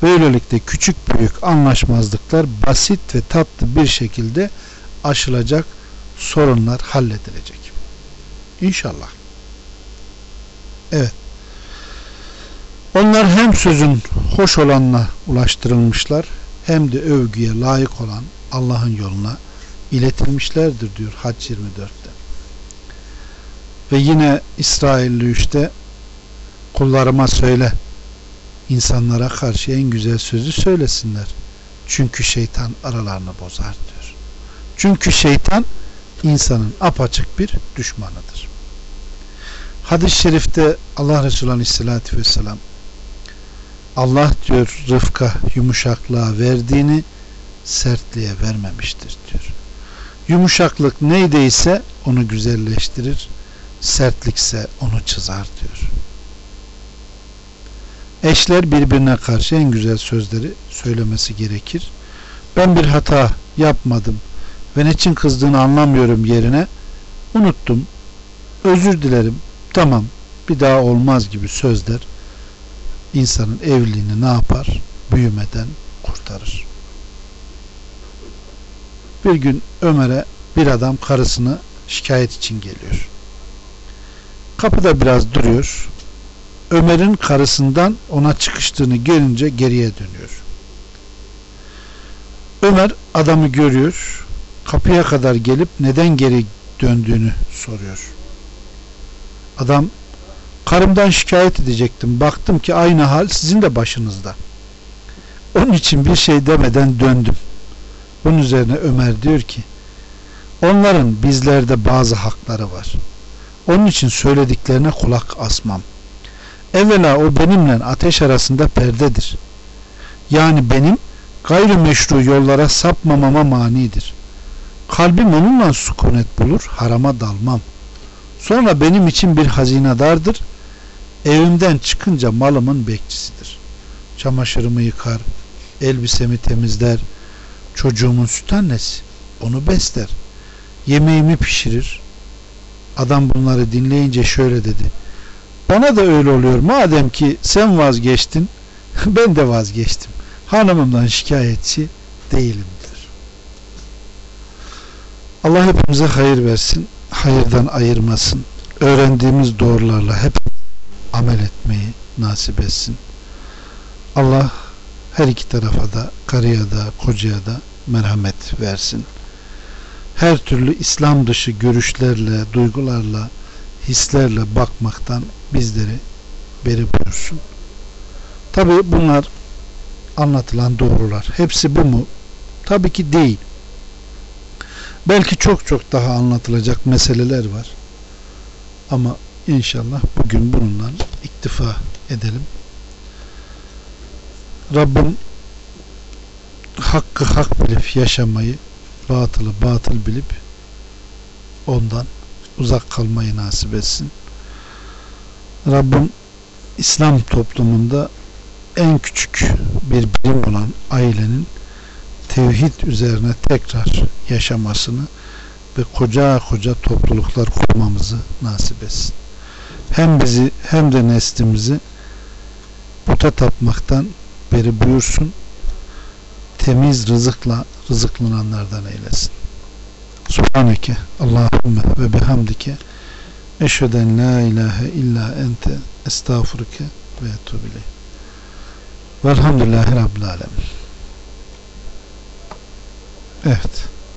Böylelikle küçük büyük anlaşmazlıklar basit ve tatlı bir şekilde aşılacak, sorunlar halledilecek. İnşallah. Evet. Onlar hem sözün hoş olanına ulaştırılmışlar hem de övgüye layık olan Allah'ın yoluna iletilmişlerdir diyor Hac 24'te. Ve yine İsrailli 3'te kullarıma söyle insanlara karşı en güzel sözü söylesinler. Çünkü şeytan aralarını bozar diyor. Çünkü şeytan insanın apaçık bir düşmanıdır. Hadis-i şerifte Allah Resulü Aleyhisselatü Vesselam Allah diyor rıfka yumuşaklığa verdiğini sertliğe vermemiştir diyor. Yumuşaklık neydeyse onu güzelleştirir, sertlikse onu çizer diyor. Eşler birbirine karşı en güzel sözleri söylemesi gerekir. Ben bir hata yapmadım ve niçin kızdığını anlamıyorum yerine unuttum, özür dilerim, tamam bir daha olmaz gibi sözler insanın evliliğini ne yapar? Büyümeden kurtarır. Bir gün Ömer'e bir adam karısını şikayet için geliyor. Kapıda biraz duruyor. Ömer'in karısından ona çıkıştığını görünce geriye dönüyor. Ömer adamı görüyor. Kapıya kadar gelip neden geri döndüğünü soruyor. Adam karımdan şikayet edecektim. Baktım ki aynı hal sizin de başınızda. Onun için bir şey demeden döndüm. Bunun üzerine Ömer diyor ki onların bizlerde bazı hakları var. Onun için söylediklerine kulak asmam. Evvela o benimle ateş arasında perdedir. Yani benim gayrimeşru yollara sapmamama manidir. Kalbim onunla sükunet bulur, harama dalmam. Sonra benim için bir hazinedardır. Evimden çıkınca malımın bekçisidir. Çamaşırımı yıkar, elbisemi temizler, çocuğumun süt annesi, onu besler. Yemeğimi pişirir. Adam bunları dinleyince şöyle dedi. Bana da öyle oluyor. Madem ki sen vazgeçtin, ben de vazgeçtim. Hanımımdan şikayetçi değilimdir. Allah hepimize hayır versin hayırdan ayırmasın. Öğrendiğimiz doğrularla hep amel etmeyi nasip etsin. Allah her iki tarafa da karıya da kocaya da merhamet versin. Her türlü İslam dışı görüşlerle, duygularla, hislerle bakmaktan bizleri beri buyursun. Tabi bunlar anlatılan doğrular. Hepsi bu mu? Tabii ki değil. Belki çok çok daha anlatılacak meseleler var. Ama inşallah bugün bununla iktifa edelim. Rabbim hakkı hak bilip yaşamayı, batılı batıl bilip ondan uzak kalmayı nasip etsin. Rabbim İslam toplumunda en küçük bir birim olan ailenin tevhid üzerine tekrar yaşamasını ve koca koca topluluklar kurmamızı nasip etsin. Hem bizi hem de neslimizi puta tapmaktan beri buyursun. Temiz rızıkla rızıklananlardan eylesin. Subhaneke Allahümme ve bihamdike eşheden la ilahe illa ente estağfurike ve etubileyh. Velhamdülillahi Rabbil Alemin. Evet.